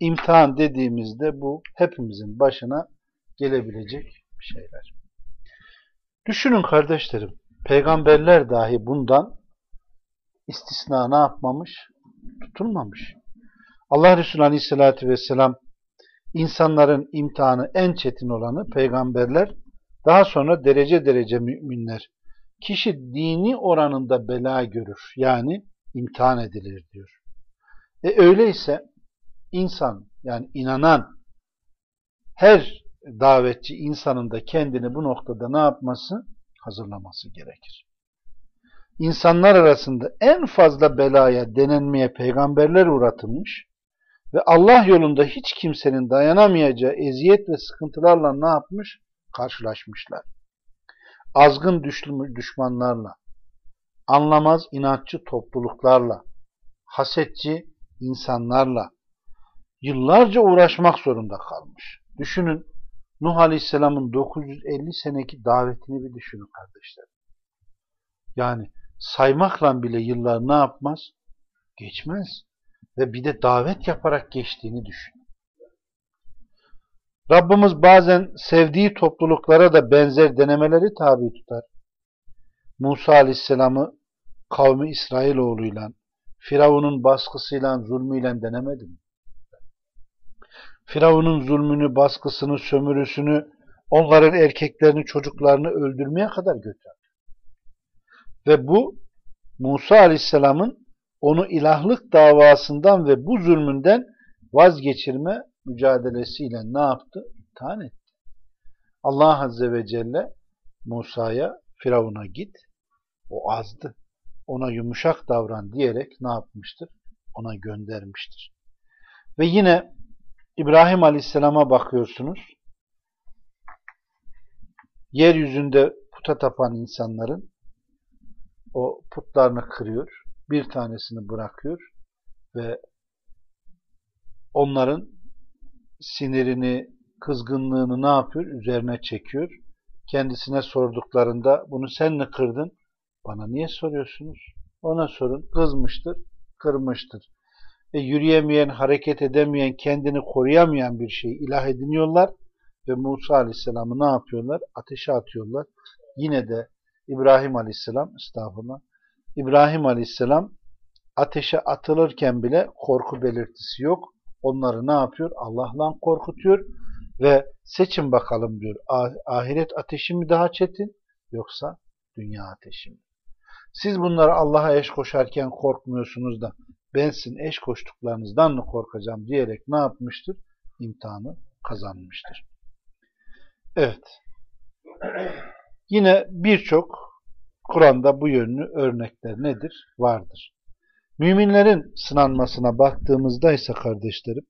imtihan dediğimizde bu hepimizin başına gelebilecek şeyler. Düşünün kardeşlerim, peygamberler dahi bundan istisna ne yapmamış? Tutulmamış. Allah Resulü Aleyhisselatü Vesselam insanların imtihanı en çetin olanı peygamberler, daha sonra derece derece müminler. Kişi dini oranında bela görür. Yani imtihan edilir diyor. E öyleyse insan yani inanan her davetçi insanın da kendini bu noktada ne yapması? Hazırlaması gerekir. İnsanlar arasında en fazla belaya, denenmeye peygamberler uğratılmış ve Allah yolunda hiç kimsenin dayanamayacağı eziyet ve sıkıntılarla ne yapmış? Karşılaşmışlar. Azgın düşmanlarla, anlamaz inatçı topluluklarla, hasetçi insanlarla yıllarca uğraşmak zorunda kalmış. Düşünün Nuh Aleyhisselam'ın 950 seneki davetini bir düşünün kardeşler. Yani saymakla bile yıllar ne yapmaz? Geçmez. Ve bir de davet yaparak geçtiğini düşün. Rabbimiz bazen sevdiği topluluklara da benzer denemeleri tabi tutar. Musa Aleyhisselam'ı kavmi İsrailoğlu'yla, Firavun'un baskısıyla, zulmüyle denemedi mi? Firavun'un zulmünü, baskısını, sömürüsünü, onların erkeklerini, çocuklarını öldürmeye kadar götürdü. Ve bu Musa Aleyhisselam'ın onu ilahlık davasından ve bu zulmünden vazgeçirme mücadelesiyle ne yaptı? İmtihan etti. Allah Azze ve Celle Musa'ya Firavun'a git, o azdı. Ona yumuşak davran diyerek ne yapmıştır? Ona göndermiştir. Ve yine İbrahim Aleyhisselam'a bakıyorsunuz. Yeryüzünde puta tapan insanların o putlarını kırıyor, bir tanesini bırakıyor ve onların sinirini, kızgınlığını ne yapıyor? Üzerine çekiyor. Kendisine sorduklarında bunu sen mi kırdın? Bana niye soruyorsunuz? Ona sorun. Kızmıştır, kırmıştır. E, yürüyemeyen, hareket edemeyen, kendini koruyamayan bir şeyi ilah ediniyorlar ve Musa Aleyhisselam'ı ne yapıyorlar? Ateşe atıyorlar. Yine de İbrahim Aleyhisselam, estağfurullah, İbrahim Aleyhisselam ateşe atılırken bile korku belirtisi yok. Onları ne yapıyor? Allah'la korkutuyor ve seçin bakalım diyor. Ahiret ateşi mi daha çetin yoksa dünya ateşi mi? Siz bunları Allah'a eş koşarken korkmuyorsunuz da ben sizin eş koştuklarınızdan mı korkacağım diyerek ne yapmıştır? İmtihanı kazanmıştır. Evet. Yine birçok Kur'an'da bu yönlü örnekler nedir? Vardır. Müminlerin sınanmasına baktığımızda ise kardeşlerim,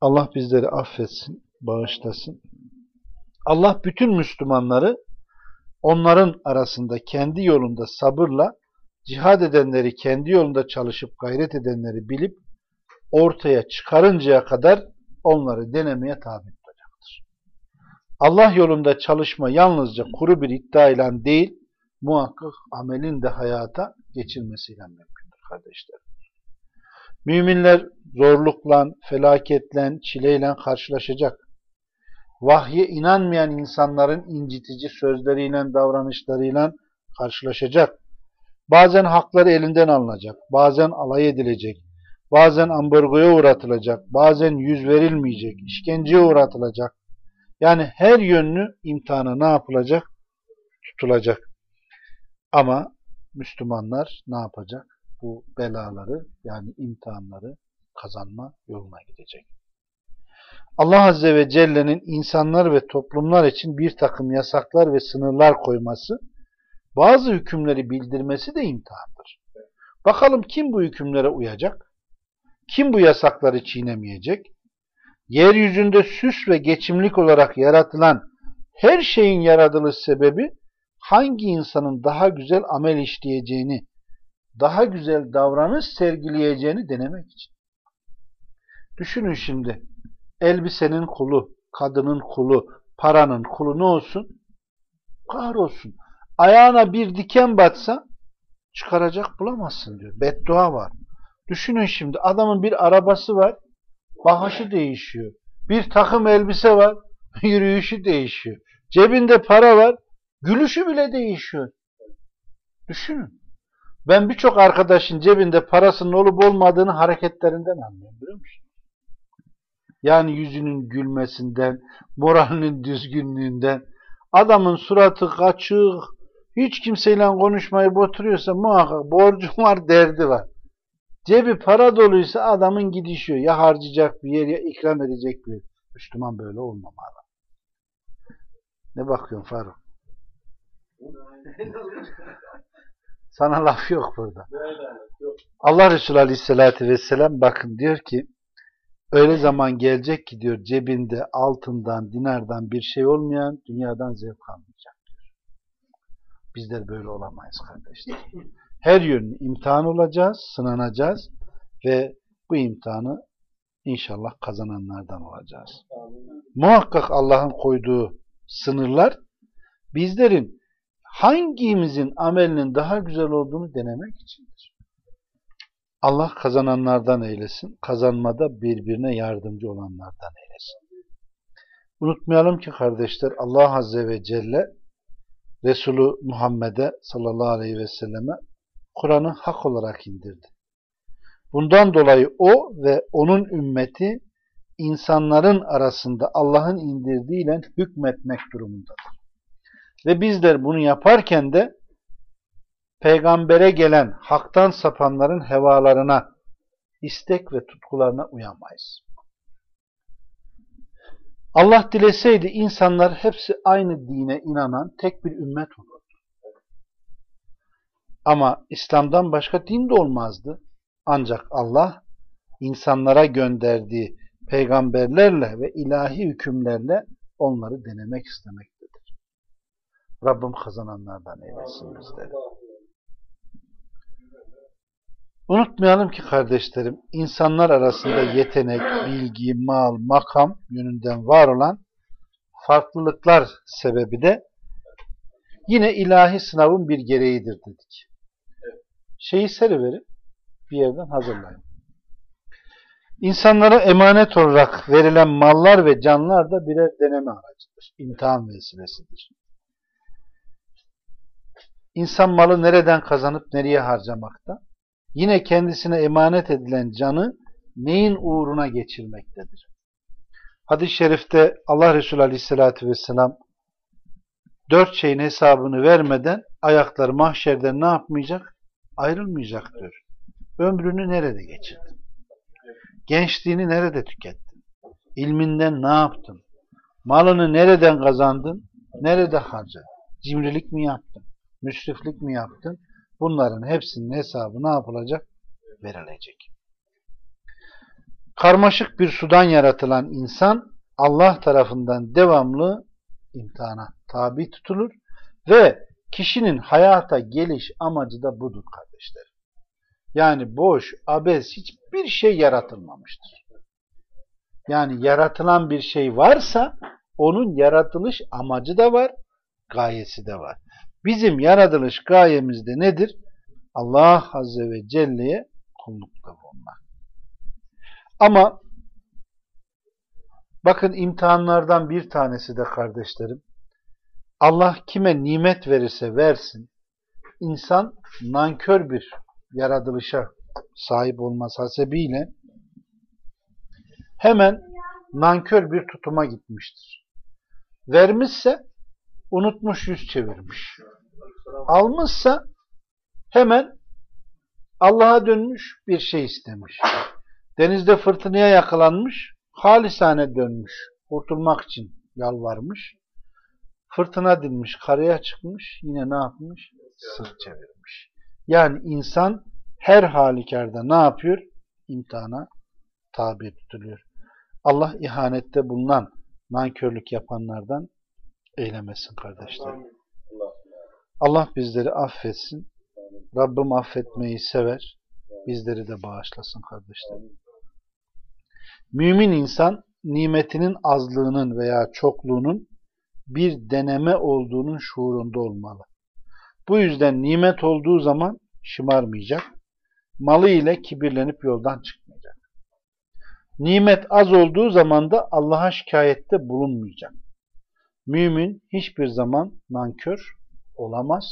Allah bizleri affetsin, bağışlasın. Allah bütün Müslümanları onların arasında kendi yolunda sabırla cihad edenleri, kendi yolunda çalışıp gayret edenleri bilip ortaya çıkarıncaya kadar onları denemeye tabi tutacaktır. Allah yolunda çalışma yalnızca kuru bir iddia ile değil, muhakkak amelin de hayata geçilmesiyle mümkündür kardeşler. Müminler zorlukla, felaketle, çileyle karşılaşacak. Vahye inanmayan insanların incitici sözleriyle, davranışlarıyla karşılaşacak. Bazen hakları elinden alınacak, bazen alay edilecek, bazen ambargoya uğratılacak, bazen yüz verilmeyecek, işkenceye uğratılacak. Yani her yönlü imtihana ne yapılacak? Tutulacak. Ama Müslümanlar ne yapacak? Bu belaları yani imtihanları kazanma yoluna gidecek. Allah Azze ve Celle'nin insanlar ve toplumlar için bir takım yasaklar ve sınırlar koyması, bazı hükümleri bildirmesi de imtihandır. Bakalım kim bu hükümlere uyacak? Kim bu yasakları çiğnemeyecek? Yeryüzünde süs ve geçimlik olarak yaratılan her şeyin yaratılış sebebi hangi insanın daha güzel amel işleyeceğini, daha güzel davranış sergileyeceğini denemek için. Düşünün şimdi, elbisenin kulu, kadının kulu, paranın kulu ne olsun? Kahrolsun. Ayağına bir diken batsa çıkaracak bulamazsın diyor. Beddua var. Düşünün şimdi adamın bir arabası var, bakışı değişiyor. Bir takım elbise var, yürüyüşü değişiyor. Cebinde para var, Gülüşü bile değişiyor. Düşünün. Ben birçok arkadaşın cebinde parasının olup olmadığını hareketlerinden anlıyorum biliyor musun? Yani yüzünün gülmesinden, moralinin düzgünlüğünden, adamın suratı kaçık, hiç kimseyle konuşmayıp oturuyorsa muhakkak borcu var, derdi var. Cebi para doluysa adamın gidişiyor. Ya harcayacak bir yer ya ikram edecek bir yer. Müslüman böyle olmamalı. Ne bakıyorsun Faruk? Sana laf yok burada. Allah Resulü Aleyhisselatü Vesselam bakın diyor ki öyle zaman gelecek ki diyor cebinde altından, dinardan bir şey olmayan dünyadan zevk almayacak. Bizler böyle olamayız kardeşler. Her yönlü imtihan olacağız, sınanacağız ve bu imtihanı inşallah kazananlardan olacağız. Muhakkak Allah'ın koyduğu sınırlar bizlerin hangimizin amelinin daha güzel olduğunu denemek içindir. Allah kazananlardan eylesin, kazanmada birbirine yardımcı olanlardan eylesin. Unutmayalım ki kardeşler Allah Azze ve Celle Resulü Muhammed'e sallallahu aleyhi ve selleme Kur'an'ı hak olarak indirdi. Bundan dolayı o ve onun ümmeti insanların arasında Allah'ın indirdiğiyle hükmetmek durumundadır. Ve bizler bunu yaparken de peygambere gelen haktan sapanların hevalarına, istek ve tutkularına uyamayız. Allah dileseydi insanlar hepsi aynı dine inanan tek bir ümmet olurdu. Ama İslam'dan başka din de olmazdı. Ancak Allah insanlara gönderdiği peygamberlerle ve ilahi hükümlerle onları denemek istemektedir. Rabbim kazananlardan eylesin bizleri. Unutmayalım ki kardeşlerim, insanlar arasında yetenek, bilgi, mal, makam yönünden var olan farklılıklar sebebi de yine ilahi sınavın bir gereğidir dedik. Şeyi seriverin, bir yerden hazırlayın. İnsanlara emanet olarak verilen mallar ve canlar da birer deneme aracıdır. İmtihan vesilesidir. İnsan malı nereden kazanıp nereye harcamakta? Yine kendisine emanet edilen canı neyin uğruna geçirmektedir? Hadis-i şerifte Allah Resulü Aleyhisselatü Vesselam dört şeyin hesabını vermeden ayakları mahşerden ne yapmayacak? Ayrılmayacak diyor. Ömrünü nerede geçirdin? Gençliğini nerede tükettin? İlminden ne yaptın? Malını nereden kazandın? Nerede harcadın? Cimrilik mi yaptın? Müsriflik mi yaptın? Bunların hepsinin hesabı ne yapılacak? Verilecek. Karmaşık bir sudan yaratılan insan Allah tarafından devamlı imtihana tabi tutulur ve kişinin hayata geliş amacı da budur kardeşlerim. Yani boş, abes hiçbir şey yaratılmamıştır. Yani yaratılan bir şey varsa onun yaratılış amacı da var, gayesi de var. Bizim yaratılış gayemiz de nedir? Allah Azze ve Celle'ye kullukta bulunmak. Ama bakın imtihanlardan bir tanesi de kardeşlerim, Allah kime nimet verirse versin, insan nankör bir yaratılışa sahip olması hasebiyle hemen nankör bir tutuma gitmiştir. Vermişse unutmuş yüz çevirmiş. Almışsa hemen Allah'a dönmüş bir şey istemiş. Denizde fırtınaya yakalanmış, halisane dönmüş. Kurtulmak için yalvarmış. Fırtına dinmiş, karaya çıkmış, yine ne yapmış? Sırt çevirmiş. Yani insan her halükarda ne yapıyor? İmtihana tabi tutuluyor. Allah ihanette bulunan, nankörlük yapanlardan eylemesin kardeşlerim. Allah bizleri affetsin. Rabbim affetmeyi sever. Bizleri de bağışlasın kardeşlerim. Mümin insan nimetinin azlığının veya çokluğunun bir deneme olduğunun şuurunda olmalı. Bu yüzden nimet olduğu zaman şımarmayacak, malı ile kibirlenip yoldan çıkmayacak. Nimet az olduğu zaman da Allah'a şikayette bulunmayacak. Mümin hiçbir zaman nankör olamaz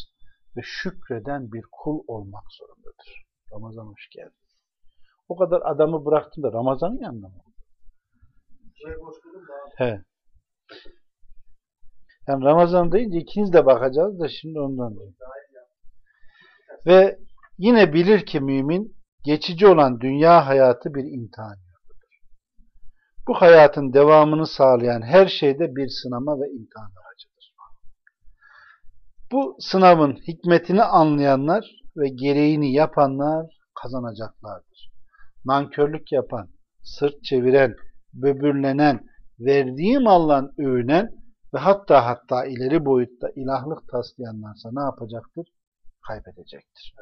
ve şükreden bir kul olmak zorundadır. Ramazan hoş geldin. O kadar adamı bıraktım da Ramazan'ın yanında mı? He. Yani Ramazan deyince ikiniz de bakacağız da şimdi ondan dolayı. Ve yine bilir ki mümin geçici olan dünya hayatı bir imtihan Bu hayatın devamını sağlayan her şeyde bir sınama ve imtihan aracıdır. Bu sınavın hikmetini anlayanlar ve gereğini yapanlar kazanacaklardır. Nankörlük yapan, sırt çeviren, böbürlenen, verdiği mallan övünen ve hatta hatta ileri boyutta ilahlık taslayanlarsa ne yapacaktır? Kaybedecektir.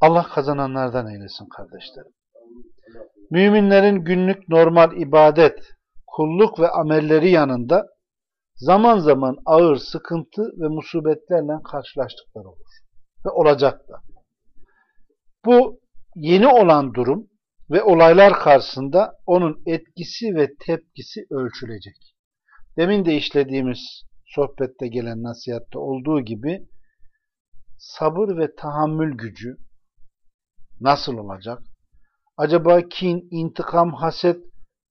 Allah kazananlardan eylesin kardeşlerim. Müminlerin günlük normal ibadet, kulluk ve amelleri yanında zaman zaman ağır sıkıntı ve musibetlerle karşılaştıkları olur. Ve olacak da. Bu yeni olan durum ve olaylar karşısında onun etkisi ve tepkisi ölçülecek. Demin de işlediğimiz sohbette gelen nasihatte olduğu gibi sabır ve tahammül gücü nasıl olacak? Acaba kin, intikam, haset,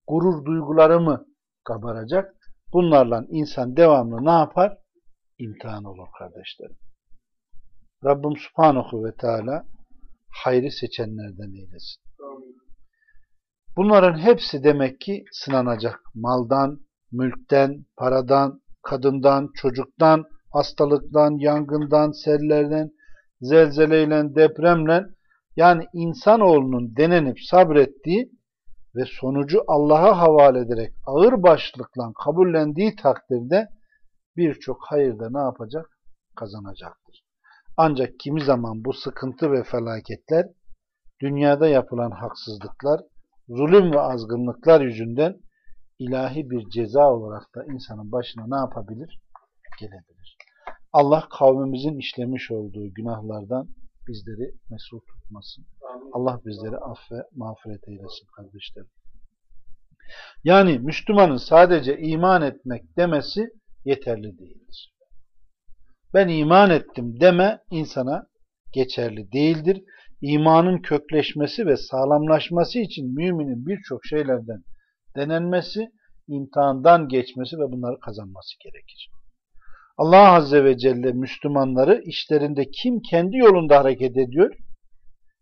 gurur duyguları mı kabaracak? Bunlarla insan devamlı ne yapar? İmtihan olur kardeşlerim. Rabbim Subhanahu ve Teala hayrı seçenlerden eylesin. Bunların hepsi demek ki sınanacak. Maldan, mülkten, paradan, kadından, çocuktan, hastalıktan, yangından, sellerden, zelzeleyle, depremle yani insanoğlunun denenip sabrettiği ve sonucu Allah'a havale ederek ağır başlıkla kabullendiği takdirde birçok hayırda ne yapacak? Kazanacaktır. Ancak kimi zaman bu sıkıntı ve felaketler dünyada yapılan haksızlıklar, zulüm ve azgınlıklar yüzünden ilahi bir ceza olarak da insanın başına ne yapabilir? Gelebilir. Allah kavmimizin işlemiş olduğu günahlardan bizleri mesul tutmasın. Allah bizleri affe, mağfiret eylesin kardeşlerim. Yani Müslümanın sadece iman etmek demesi yeterli değildir. Ben iman ettim deme insana geçerli değildir. İmanın kökleşmesi ve sağlamlaşması için müminin birçok şeylerden denenmesi, imtihandan geçmesi ve bunları kazanması gerekir. Allah Azze ve Celle Müslümanları işlerinde kim kendi yolunda hareket ediyor,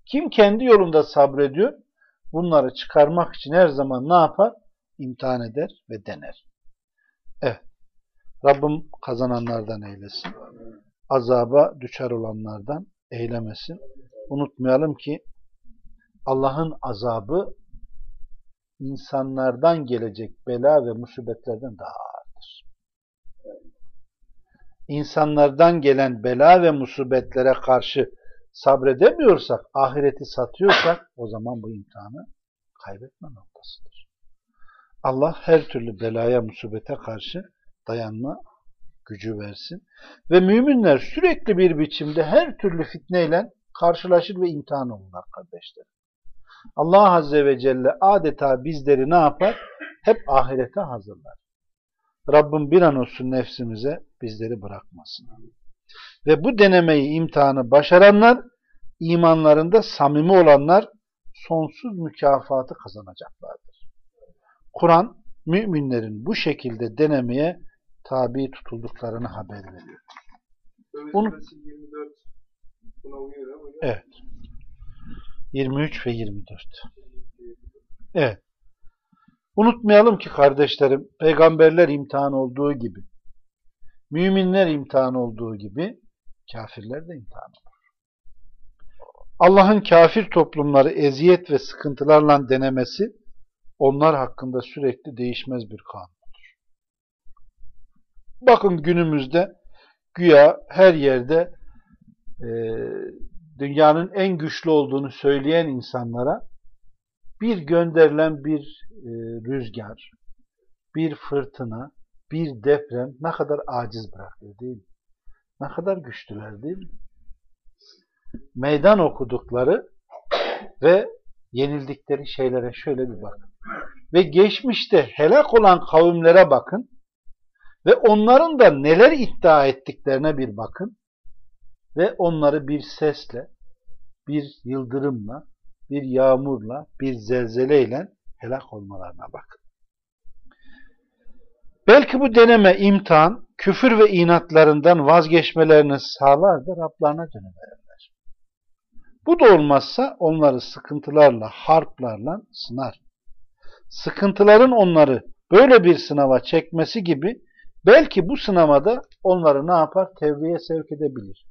kim kendi yolunda sabrediyor, bunları çıkarmak için her zaman ne yapar? İmtihan eder ve dener. Evet. Rabbim kazananlardan eylesin. Azaba düşer olanlardan eylemesin. Unutmayalım ki Allah'ın azabı insanlardan gelecek bela ve musibetlerden daha ağırdır. İnsanlardan gelen bela ve musibetlere karşı sabredemiyorsak, ahireti satıyorsak o zaman bu imtihanı kaybetme noktasıdır. Allah her türlü belaya, musibete karşı dayanma gücü versin. Ve müminler sürekli bir biçimde her türlü fitneyle karşılaşır ve imtihan olurlar kardeşler. Allah Azze ve Celle adeta bizleri ne yapar? Hep ahirete hazırlar. Rabbim bir an olsun nefsimize bizleri bırakmasın. Ve bu denemeyi, imtihanı başaranlar, imanlarında samimi olanlar sonsuz mükafatı kazanacaklardır. Kur'an, müminlerin bu şekilde denemeye tabi tutulduklarını haber veriyor. Bunu, 24 buna uyuyor ama Evet. 23 ve 24. Evet. Unutmayalım ki kardeşlerim, peygamberler imtihan olduğu gibi, müminler imtihan olduğu gibi, kafirler de imtihan olur. Allah'ın kafir toplumları eziyet ve sıkıntılarla denemesi, onlar hakkında sürekli değişmez bir kanundur. Bakın günümüzde güya her yerde e, dünyanın en güçlü olduğunu söyleyen insanlara bir gönderilen bir e, rüzgar, bir fırtına, bir deprem ne kadar aciz bırakıyor değil mi? Ne kadar güçlüler değil mi? Meydan okudukları ve yenildikleri şeylere şöyle bir bakın. Ve geçmişte helak olan kavimlere bakın ve onların da neler iddia ettiklerine bir bakın ve onları bir sesle, bir yıldırımla, bir yağmurla, bir zelzeleyle helak olmalarına bakın. Belki bu deneme imtihan, küfür ve inatlarından vazgeçmelerini sağlar da Rablarına dönüverirler. Bu da olmazsa onları sıkıntılarla, harplarla sınar. Sıkıntıların onları böyle bir sınava çekmesi gibi belki bu sınavada onları ne yapar? Tevbeye sevk edebilir.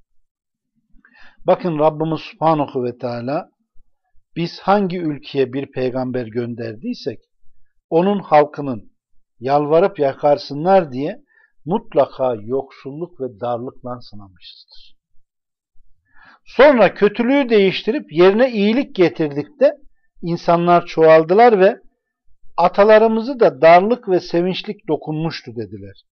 Bakın Rabbimiz Subhanahu ve Teala biz hangi ülkeye bir peygamber gönderdiysek onun halkının yalvarıp yakarsınlar diye mutlaka yoksulluk ve darlıkla sınamışızdır. Sonra kötülüğü değiştirip yerine iyilik getirdik de insanlar çoğaldılar ve atalarımızı da darlık ve sevinçlik dokunmuştu dediler.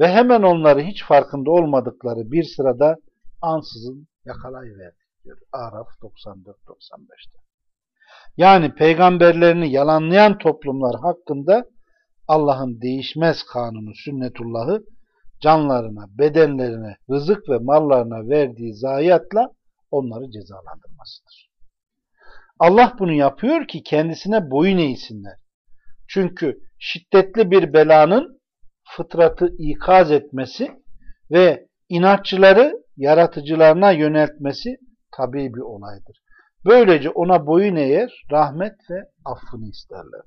Ve hemen onları hiç farkında olmadıkları bir sırada ansızın yakalayıverdik diyor. Araf 94-95'te. Yani peygamberlerini yalanlayan toplumlar hakkında Allah'ın değişmez kanunu sünnetullahı canlarına, bedenlerine, rızık ve mallarına verdiği zayiatla onları cezalandırmasıdır. Allah bunu yapıyor ki kendisine boyun eğsinler. Çünkü şiddetli bir belanın fıtratı ikaz etmesi ve inatçıları yaratıcılarına yöneltmesi tabi bir olaydır. Böylece ona boyun eğer, rahmet ve affını isterler.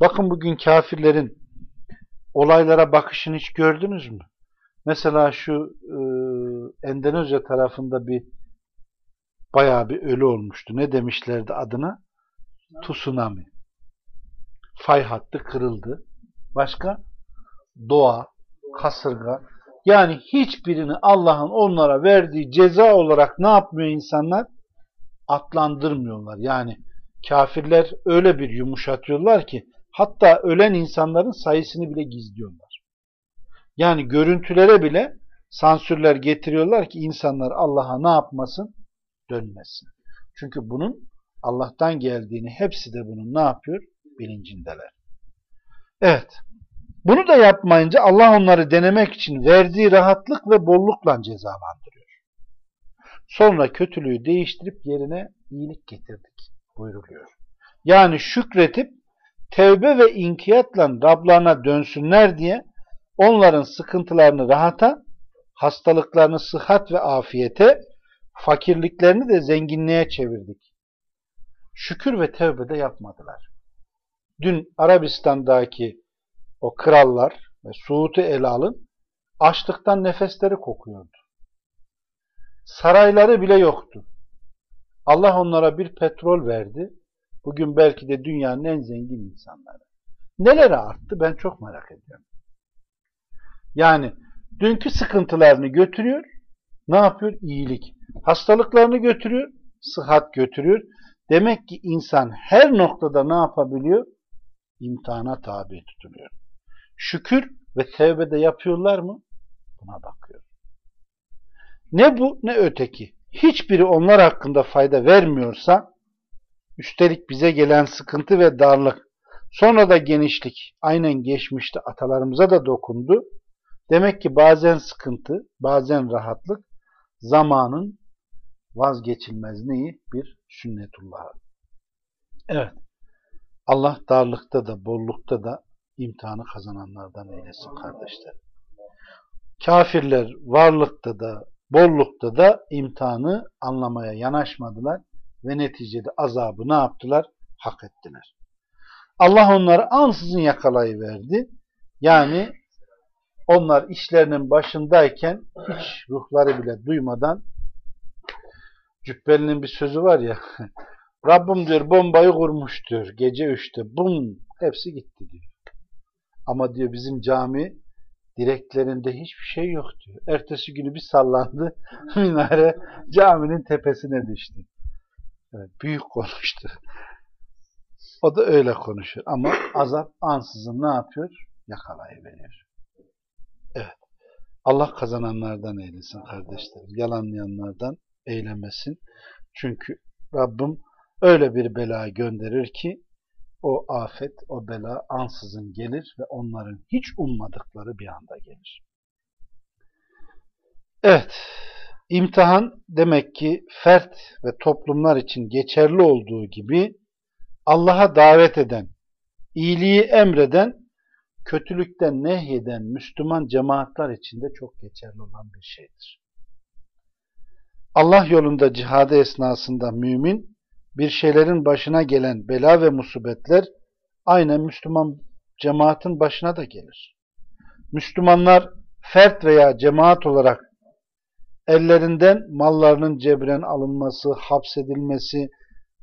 Bakın bugün kafirlerin olaylara bakışını hiç gördünüz mü? Mesela şu e, Endonezya tarafında bir bayağı bir ölü olmuştu. Ne demişlerdi adına? Tsunami. Fay hattı kırıldı. Başka? Doğa, kasırga. Yani hiçbirini Allah'ın onlara verdiği ceza olarak ne yapmıyor insanlar? Atlandırmıyorlar. Yani kafirler öyle bir yumuşatıyorlar ki hatta ölen insanların sayısını bile gizliyorlar. Yani görüntülere bile sansürler getiriyorlar ki insanlar Allah'a ne yapmasın? Dönmesin. Çünkü bunun Allah'tan geldiğini hepsi de bunun ne yapıyor? Bilincindeler. Evet. Bunu da yapmayınca Allah onları denemek için verdiği rahatlık ve bollukla cezalandırıyor. Sonra kötülüğü değiştirip yerine iyilik getirdik buyruluyor. Yani şükretip tevbe ve inkiyatla Rablarına dönsünler diye onların sıkıntılarını rahata, hastalıklarını sıhhat ve afiyete, fakirliklerini de zenginliğe çevirdik. Şükür ve tevbe de yapmadılar. Dün Arabistan'daki o krallar ve Suud'u ele alın, açlıktan nefesleri kokuyordu. Sarayları bile yoktu. Allah onlara bir petrol verdi. Bugün belki de dünyanın en zengin insanları. Nelere arttı ben çok merak ediyorum. Yani dünkü sıkıntılarını götürüyor, ne yapıyor? İyilik. Hastalıklarını götürüyor, sıhhat götürüyor. Demek ki insan her noktada ne yapabiliyor? İmtihana tabi tutuluyor. Şükür ve tevbe de yapıyorlar mı? Buna bakıyor. Ne bu ne öteki. Hiçbiri onlar hakkında fayda vermiyorsa, üstelik bize gelen sıkıntı ve darlık, sonra da genişlik, aynen geçmişte atalarımıza da dokundu. Demek ki bazen sıkıntı, bazen rahatlık, zamanın vazgeçilmez neyi? Bir sünnetullahı. Evet. Allah darlıkta da, bollukta da imtihanı kazananlardan eylesin kardeşler. Kafirler varlıkta da, bollukta da imtihanı anlamaya yanaşmadılar ve neticede azabı ne yaptılar? Hak ettiler. Allah onları ansızın yakalayıverdi. Yani onlar işlerinin başındayken hiç ruhları bile duymadan Cübbeli'nin bir sözü var ya Rabbim diyor bombayı kurmuş. Gece üçte bum hepsi gitti diyor. Ama diyor bizim cami direklerinde hiçbir şey yok diyor. Ertesi günü bir sallandı. Minare caminin tepesine düştü. Evet, büyük konuştu. O da öyle konuşuyor. Ama azap ansızın ne yapıyor? Yakalayıveriyor. Evet. Allah kazananlardan eylesin kardeşlerim. Yalanlayanlardan eylemesin. Çünkü Rabbim öyle bir bela gönderir ki o afet, o bela ansızın gelir ve onların hiç ummadıkları bir anda gelir. Evet, imtihan demek ki fert ve toplumlar için geçerli olduğu gibi Allah'a davet eden, iyiliği emreden, kötülükten nehyeden Müslüman cemaatler için de çok geçerli olan bir şeydir. Allah yolunda cihadı esnasında mümin, bir şeylerin başına gelen bela ve musibetler aynen Müslüman cemaatin başına da gelir. Müslümanlar fert veya cemaat olarak ellerinden mallarının cebren alınması, hapsedilmesi,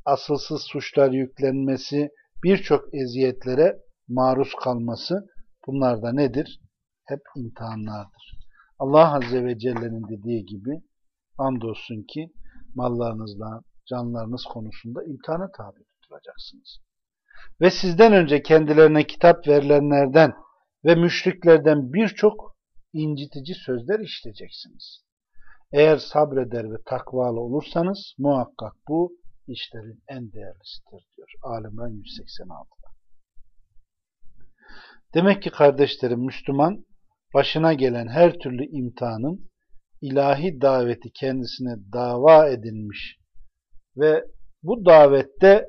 asılsız suçlar yüklenmesi, birçok eziyetlere maruz kalması bunlar da nedir? Hep imtihanlardır. Allah Azze ve Celle'nin dediği gibi andolsun ki mallarınızla, canlarınız konusunda imtihana tabi tutulacaksınız. Ve sizden önce kendilerine kitap verilenlerden ve müşriklerden birçok incitici sözler işleyeceksiniz. Eğer sabreder ve takvalı olursanız muhakkak bu işlerin en değerlisidir diyor. Alimran 186'da. Demek ki kardeşlerim Müslüman başına gelen her türlü imtihanın ilahi daveti kendisine dava edilmiş ve bu davette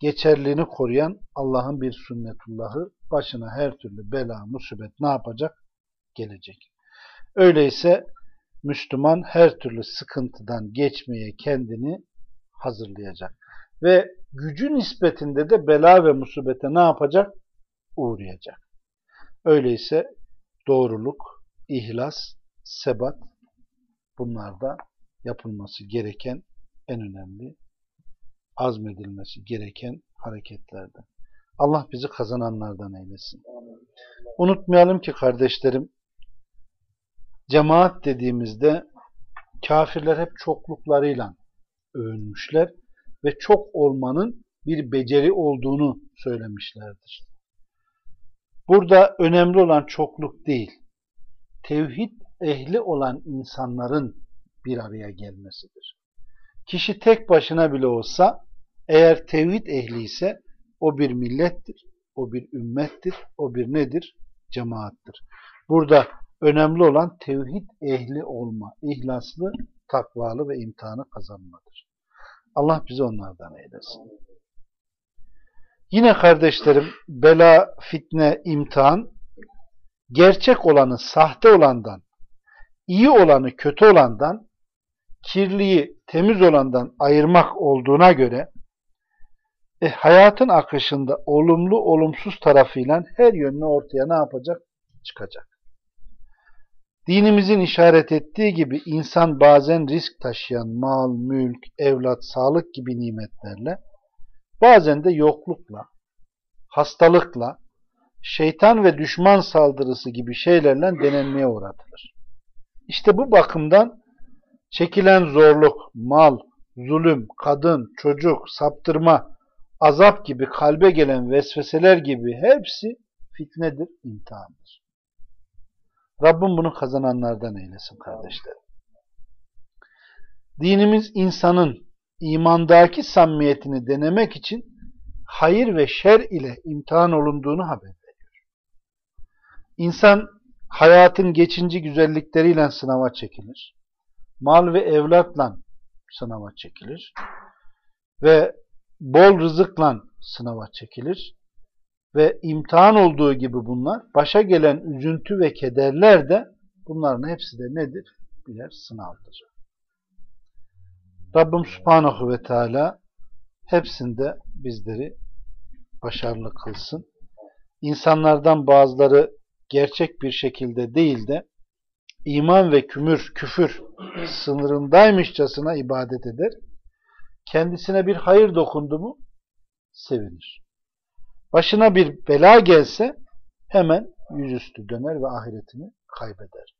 geçerliğini koruyan Allah'ın bir sünnetullahı başına her türlü bela, musibet ne yapacak? Gelecek. Öyleyse Müslüman her türlü sıkıntıdan geçmeye kendini hazırlayacak. Ve gücü nispetinde de bela ve musibete ne yapacak? Uğrayacak. Öyleyse doğruluk, ihlas, sebat bunlar da yapılması gereken en önemli azmedilmesi gereken hareketlerden. Allah bizi kazananlardan eylesin. Unutmayalım ki kardeşlerim, cemaat dediğimizde kafirler hep çokluklarıyla övünmüşler ve çok olmanın bir beceri olduğunu söylemişlerdir. Burada önemli olan çokluk değil, tevhid ehli olan insanların bir araya gelmesidir. Kişi tek başına bile olsa eğer tevhid ehli ise o bir millettir, o bir ümmettir, o bir nedir? Cemaattir. Burada önemli olan tevhid ehli olma, ihlaslı, takvalı ve imtihanı kazanmadır. Allah bizi onlardan eylesin. Yine kardeşlerim bela, fitne, imtihan gerçek olanı sahte olandan, iyi olanı kötü olandan, kirliyi temiz olandan ayırmak olduğuna göre e, hayatın akışında olumlu olumsuz tarafıyla her yönünü ortaya ne yapacak? Çıkacak. Dinimizin işaret ettiği gibi insan bazen risk taşıyan mal, mülk, evlat, sağlık gibi nimetlerle, bazen de yoklukla, hastalıkla, şeytan ve düşman saldırısı gibi şeylerle denenmeye uğratılır. İşte bu bakımdan çekilen zorluk, mal, zulüm, kadın, çocuk, saptırma, azap gibi kalbe gelen vesveseler gibi hepsi fitnedir, imtihandır. Rabbim bunu kazananlardan eylesin kardeşlerim. Dinimiz insanın imandaki samimiyetini denemek için hayır ve şer ile imtihan olunduğunu haber veriyor. İnsan hayatın geçinci güzellikleriyle sınava çekilir. Mal ve evlatla sınava çekilir. Ve bol rızıkla sınava çekilir. Ve imtihan olduğu gibi bunlar, başa gelen üzüntü ve kederler de bunların hepsi de nedir? Birer sınavdır. Rabbim Subhanahu ve Teala hepsinde bizleri başarılı kılsın. İnsanlardan bazıları gerçek bir şekilde değil de iman ve kümür, küfür sınırındaymışçasına ibadet eder. Kendisine bir hayır dokundu mu sevinir. Başına bir bela gelse hemen yüzüstü döner ve ahiretini kaybeder.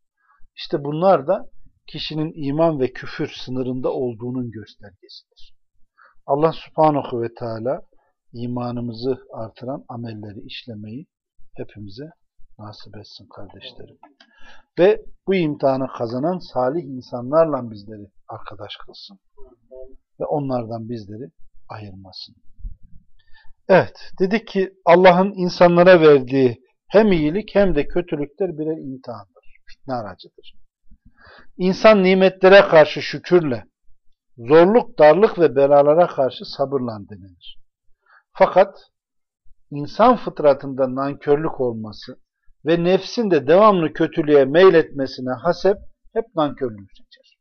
İşte bunlar da kişinin iman ve küfür sınırında olduğunun göstergesidir. Allah subhanahu ve teala imanımızı artıran amelleri işlemeyi hepimize nasip etsin kardeşlerim. Ve bu imtihanı kazanan salih insanlarla bizleri arkadaş kılsın. Ve onlardan bizleri ayırmasın. Evet, dedik ki Allah'ın insanlara verdiği hem iyilik hem de kötülükler birer imtihandır. Fitne aracıdır. İnsan nimetlere karşı şükürle, zorluk, darlık ve belalara karşı sabırla denenir. Fakat insan fıtratında nankörlük olması ve nefsin de devamlı kötülüğe meyletmesine hasep hep nankörlüğü seçer.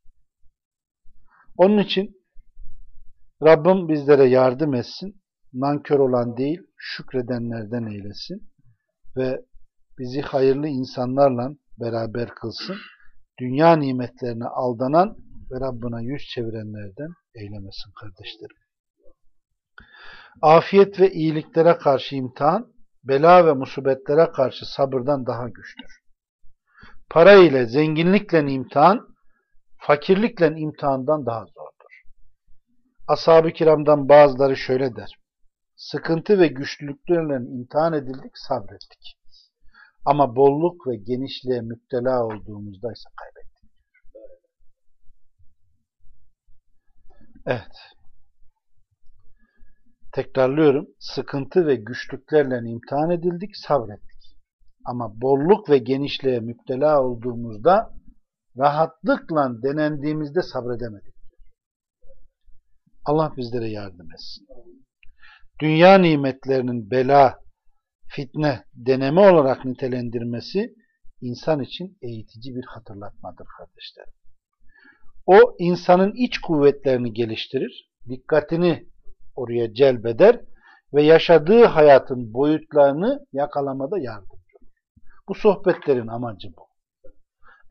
Onun için Rabbim bizlere yardım etsin. Nankör olan değil, şükredenlerden eylesin. Ve bizi hayırlı insanlarla beraber kılsın. Dünya nimetlerine aldanan ve Rabbına yüz çevirenlerden eylemesin kardeşlerim. Afiyet ve iyiliklere karşı imtihan, bela ve musibetlere karşı sabırdan daha güçtür. Para ile, zenginlikle imtihan, fakirlikle imtihandan daha zordur. Ashab-ı kiramdan bazıları şöyle der. Sıkıntı ve güçlülüklerle imtihan edildik, sabrettik. Ama bolluk ve genişliğe müptela olduğumuzda ise kaybettik. Evet. Tekrarlıyorum. Sıkıntı ve güçlüklerle imtihan edildik, sabrettik. Ama bolluk ve genişliğe müptela olduğumuzda rahatlıkla denendiğimizde sabredemedik. Allah bizlere yardım etsin. Dünya nimetlerinin bela, fitne, deneme olarak nitelendirmesi insan için eğitici bir hatırlatmadır kardeşlerim. O insanın iç kuvvetlerini geliştirir, dikkatini oraya celbeder ve yaşadığı hayatın boyutlarını yakalamada yardımcı olur. Bu sohbetlerin amacı bu.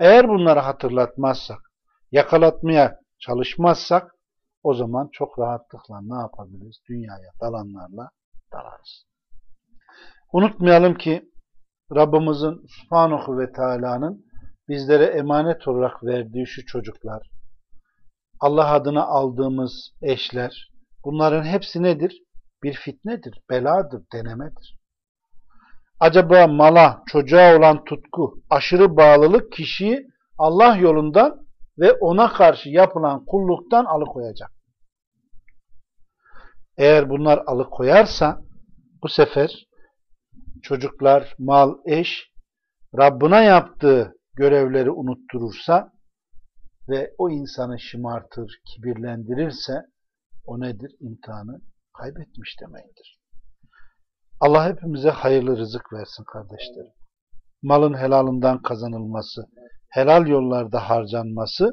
Eğer bunları hatırlatmazsak, yakalatmaya çalışmazsak o zaman çok rahatlıkla ne yapabiliriz? Dünyaya dalanlarla dalarız. Unutmayalım ki Rabbimizin Subhanahu ve Teala'nın bizlere emanet olarak verdiği şu çocuklar, Allah adına aldığımız eşler, bunların hepsi nedir? Bir fitnedir, beladır, denemedir. Acaba mala, çocuğa olan tutku, aşırı bağlılık kişiyi Allah yolundan ve ona karşı yapılan kulluktan alıkoyacak. Eğer bunlar alıkoyarsa bu sefer çocuklar, mal, eş Rabbına yaptığı görevleri unutturursa ve o insanı şımartır, kibirlendirirse o nedir? İmtihanı kaybetmiş demektir. Allah hepimize hayırlı rızık versin kardeşlerim. Malın helalından kazanılması, helal yollarda harcanması,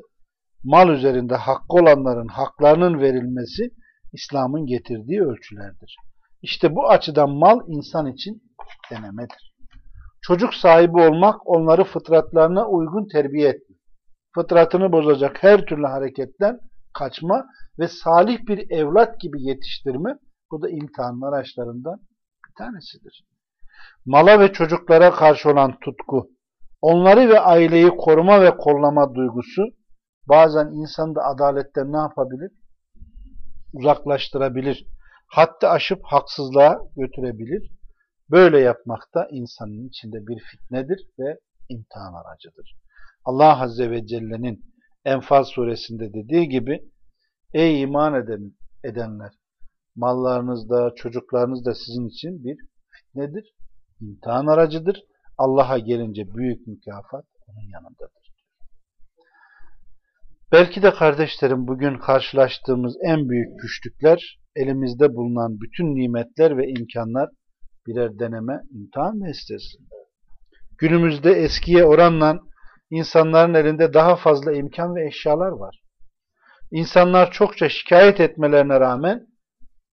mal üzerinde hakkı olanların haklarının verilmesi İslam'ın getirdiği ölçülerdir. İşte bu açıdan mal insan için denemedir. Çocuk sahibi olmak onları fıtratlarına uygun terbiye etmek. Fıtratını bozacak her türlü hareketten kaçma ve salih bir evlat gibi yetiştirme bu da imtihanın araçlarından bir tanesidir. Mala ve çocuklara karşı olan tutku, onları ve aileyi koruma ve kollama duygusu bazen insanı da adaletten ne yapabilir? Uzaklaştırabilir. Hatta aşıp haksızlığa götürebilir. Böyle yapmak da insanın içinde bir fitnedir ve imtihan aracıdır. Allah Azze ve Celle'nin Enfal suresinde dediği gibi Ey iman eden, edenler! Mallarınızda, çocuklarınız da sizin için bir fitnedir, imtihan aracıdır. Allah'a gelince büyük mükafat onun yanındadır. Belki de kardeşlerim bugün karşılaştığımız en büyük güçlükler, elimizde bulunan bütün nimetler ve imkanlar birer deneme, imtihan meselesinde. Günümüzde eskiye oranla insanların elinde daha fazla imkan ve eşyalar var. İnsanlar çokça şikayet etmelerine rağmen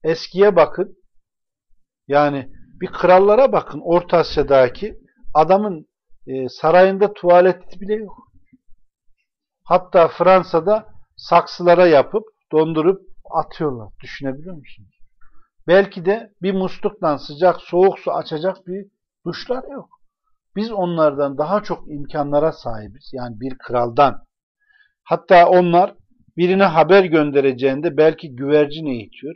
eskiye bakın, yani bir krallara bakın Orta Asya'daki adamın e, sarayında tuvalet bile yok. Hatta Fransa'da saksılara yapıp dondurup atıyorlar. Düşünebiliyor musunuz? Belki de bir musluktan sıcak soğuk su açacak bir duşlar yok. Biz onlardan daha çok imkanlara sahibiz. Yani bir kraldan. Hatta onlar birine haber göndereceğinde belki güvercin eğitiyor.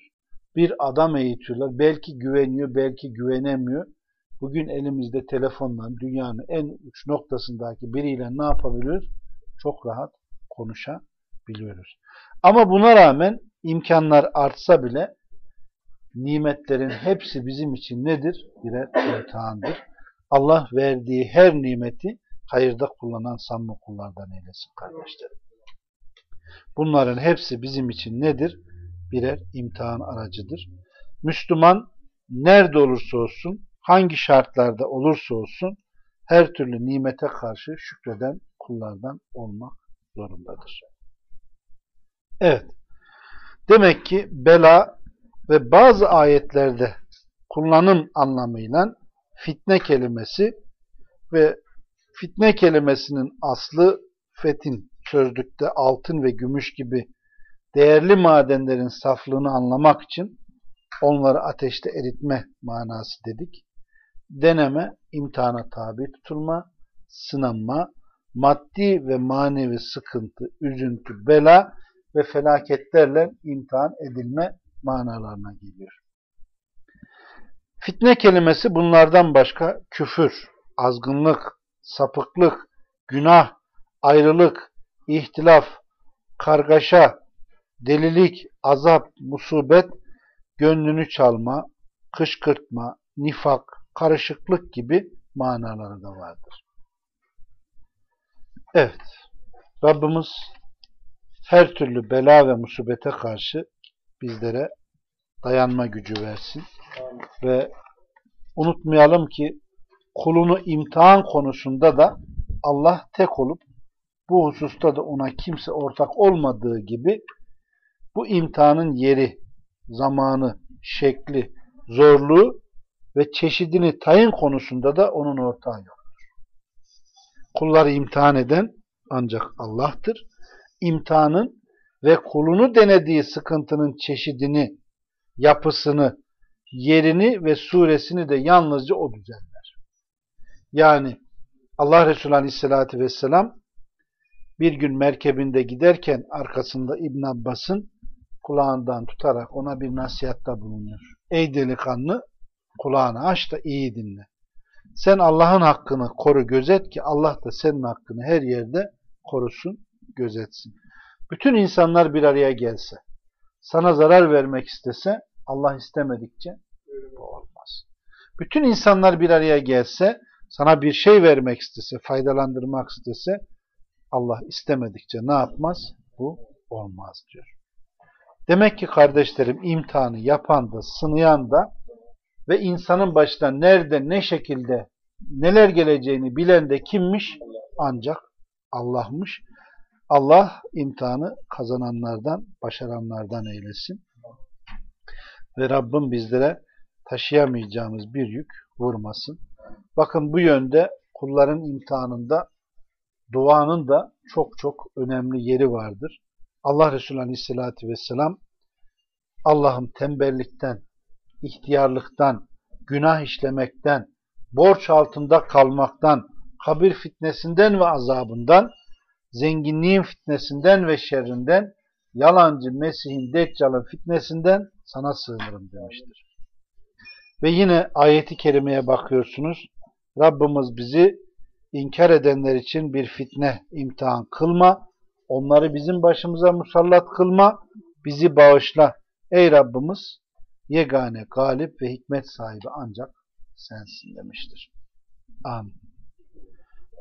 Bir adam eğitiyorlar. Belki güveniyor, belki güvenemiyor. Bugün elimizde telefonla dünyanın en uç noktasındaki biriyle ne yapabiliyoruz? Çok rahat konuşabiliyoruz. Ama buna rağmen imkanlar artsa bile nimetlerin hepsi bizim için nedir? Birer imtihandır. Allah verdiği her nimeti hayırda kullanan samimi kullardan eylesin kardeşlerim. Bunların hepsi bizim için nedir? Birer imtihan aracıdır. Müslüman nerede olursa olsun, hangi şartlarda olursa olsun her türlü nimete karşı şükreden kullardan olmak zorundadır. Evet. Demek ki bela ve bazı ayetlerde kullanım anlamıyla fitne kelimesi ve fitne kelimesinin aslı fetin sözlükte altın ve gümüş gibi değerli madenlerin saflığını anlamak için onları ateşte eritme manası dedik. Deneme, imtihana tabi tutulma, sınanma, maddi ve manevi sıkıntı, üzüntü, bela ve felaketlerle imtihan edilme manalarına geliyor. Fitne kelimesi bunlardan başka küfür, azgınlık, sapıklık, günah, ayrılık, ihtilaf, kargaşa, delilik, azap, musibet, gönlünü çalma, kışkırtma, nifak, karışıklık gibi manaları da vardır. Evet, Rabbimiz her türlü bela ve musibete karşı bizlere dayanma gücü versin. Ve unutmayalım ki kulunu imtihan konusunda da Allah tek olup bu hususta da ona kimse ortak olmadığı gibi bu imtihanın yeri, zamanı, şekli, zorluğu ve çeşidini tayin konusunda da onun ortağı yoktur. Kulları imtihan eden ancak Allah'tır. İmtihanın ve kulunu denediği sıkıntının çeşidini, yapısını, yerini ve suresini de yalnızca o düzenler. Yani Allah Resulü Aleyhisselatü Vesselam bir gün merkebinde giderken arkasında İbn Abbas'ın kulağından tutarak ona bir nasihatta bulunuyor. Ey delikanlı kulağını aç da iyi dinle. Sen Allah'ın hakkını koru gözet ki Allah da senin hakkını her yerde korusun, gözetsin. Bütün insanlar bir araya gelse, sana zarar vermek istese Allah istemedikçe bu olmaz. Bütün insanlar bir araya gelse, sana bir şey vermek istese, faydalandırmak istese Allah istemedikçe ne yapmaz? Bu olmaz diyor. Demek ki kardeşlerim imtihanı yapan da, sınayan da ve insanın başına nerede, ne şekilde, neler geleceğini bilen de kimmiş? Ancak Allah'mış. Allah imtihanı kazananlardan, başaranlardan eylesin. Ve Rabbim bizlere taşıyamayacağımız bir yük vurmasın. Bakın bu yönde kulların imtihanında duanın da çok çok önemli yeri vardır. Allah Resulü Aleyhisselatü Vesselam Allah'ım tembellikten, ihtiyarlıktan, günah işlemekten, borç altında kalmaktan, kabir fitnesinden ve azabından, zenginliğin fitnesinden ve şerrinden, yalancı Mesih'in Deccal'ın fitnesinden sana sığınırım demiştir. Ve yine ayeti kerimeye bakıyorsunuz. Rabbimiz bizi inkar edenler için bir fitne, imtihan kılma, onları bizim başımıza musallat kılma, bizi bağışla. Ey Rabbimiz, yegane, galip ve hikmet sahibi ancak sensin demiştir. Amin.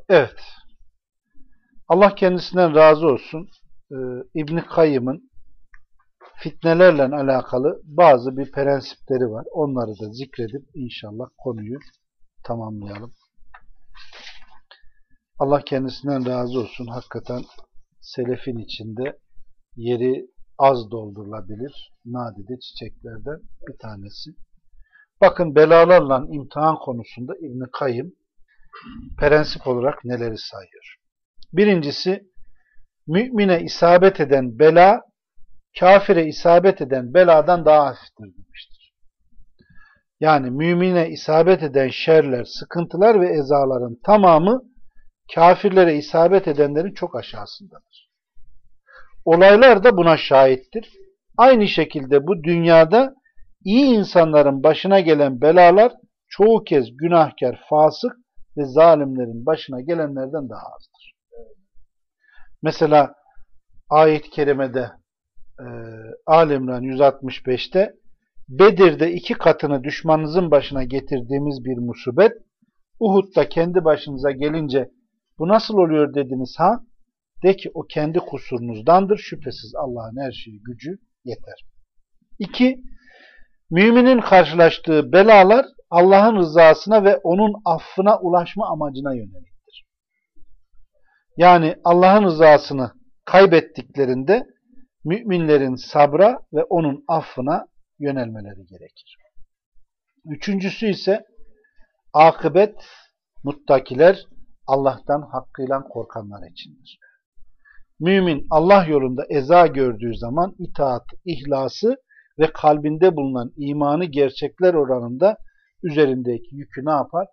Evet. Allah kendisinden razı olsun. Ee, İbni Kayyım'ın fitnelerle alakalı bazı bir prensipleri var. Onları da zikredip inşallah konuyu tamamlayalım. Allah kendisinden razı olsun. Hakikaten selefin içinde yeri az doldurulabilir. Nadide çiçeklerden bir tanesi. Bakın belalarla imtihan konusunda İbn Kayyım prensip olarak neleri sayıyor. Birincisi mümine isabet eden bela kafire isabet eden beladan daha hafiftir demiştir. Yani mümine isabet eden şerler, sıkıntılar ve ezaların tamamı kafirlere isabet edenlerin çok aşağısındadır. Olaylar da buna şahittir. Aynı şekilde bu dünyada iyi insanların başına gelen belalar çoğu kez günahkar, fasık ve zalimlerin başına gelenlerden daha azdır. Mesela ayet-i kerimede e, Alimran 165'te Bedir'de iki katını düşmanınızın başına getirdiğimiz bir musibet Uhud'da kendi başınıza gelince bu nasıl oluyor dediniz ha? De ki o kendi kusurunuzdandır. Şüphesiz Allah'ın her şeyi gücü yeter. İki, müminin karşılaştığı belalar Allah'ın rızasına ve onun affına ulaşma amacına yöneliktir. Yani Allah'ın rızasını kaybettiklerinde müminlerin sabra ve onun affına yönelmeleri gerekir. Üçüncüsü ise akıbet muttakiler Allah'tan hakkıyla korkanlar içindir. Mümin Allah yolunda eza gördüğü zaman itaat, ihlası ve kalbinde bulunan imanı gerçekler oranında üzerindeki yükü ne yapar?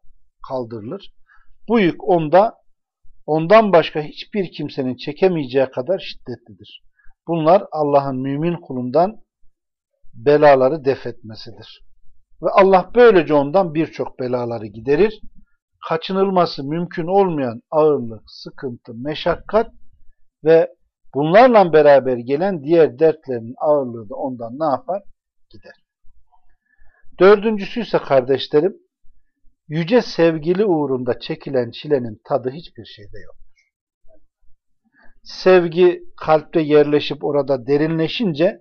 Kaldırılır. Bu yük onda ondan başka hiçbir kimsenin çekemeyeceği kadar şiddetlidir. Bunlar Allah'ın mümin kulundan belaları def etmesidir. Ve Allah böylece ondan birçok belaları giderir. Kaçınılması mümkün olmayan ağırlık, sıkıntı, meşakkat ve bunlarla beraber gelen diğer dertlerin ağırlığı da ondan ne yapar? Gider. Dördüncüsü ise kardeşlerim, yüce sevgili uğrunda çekilen çilenin tadı hiçbir şeyde yoktur. Sevgi kalpte yerleşip orada derinleşince,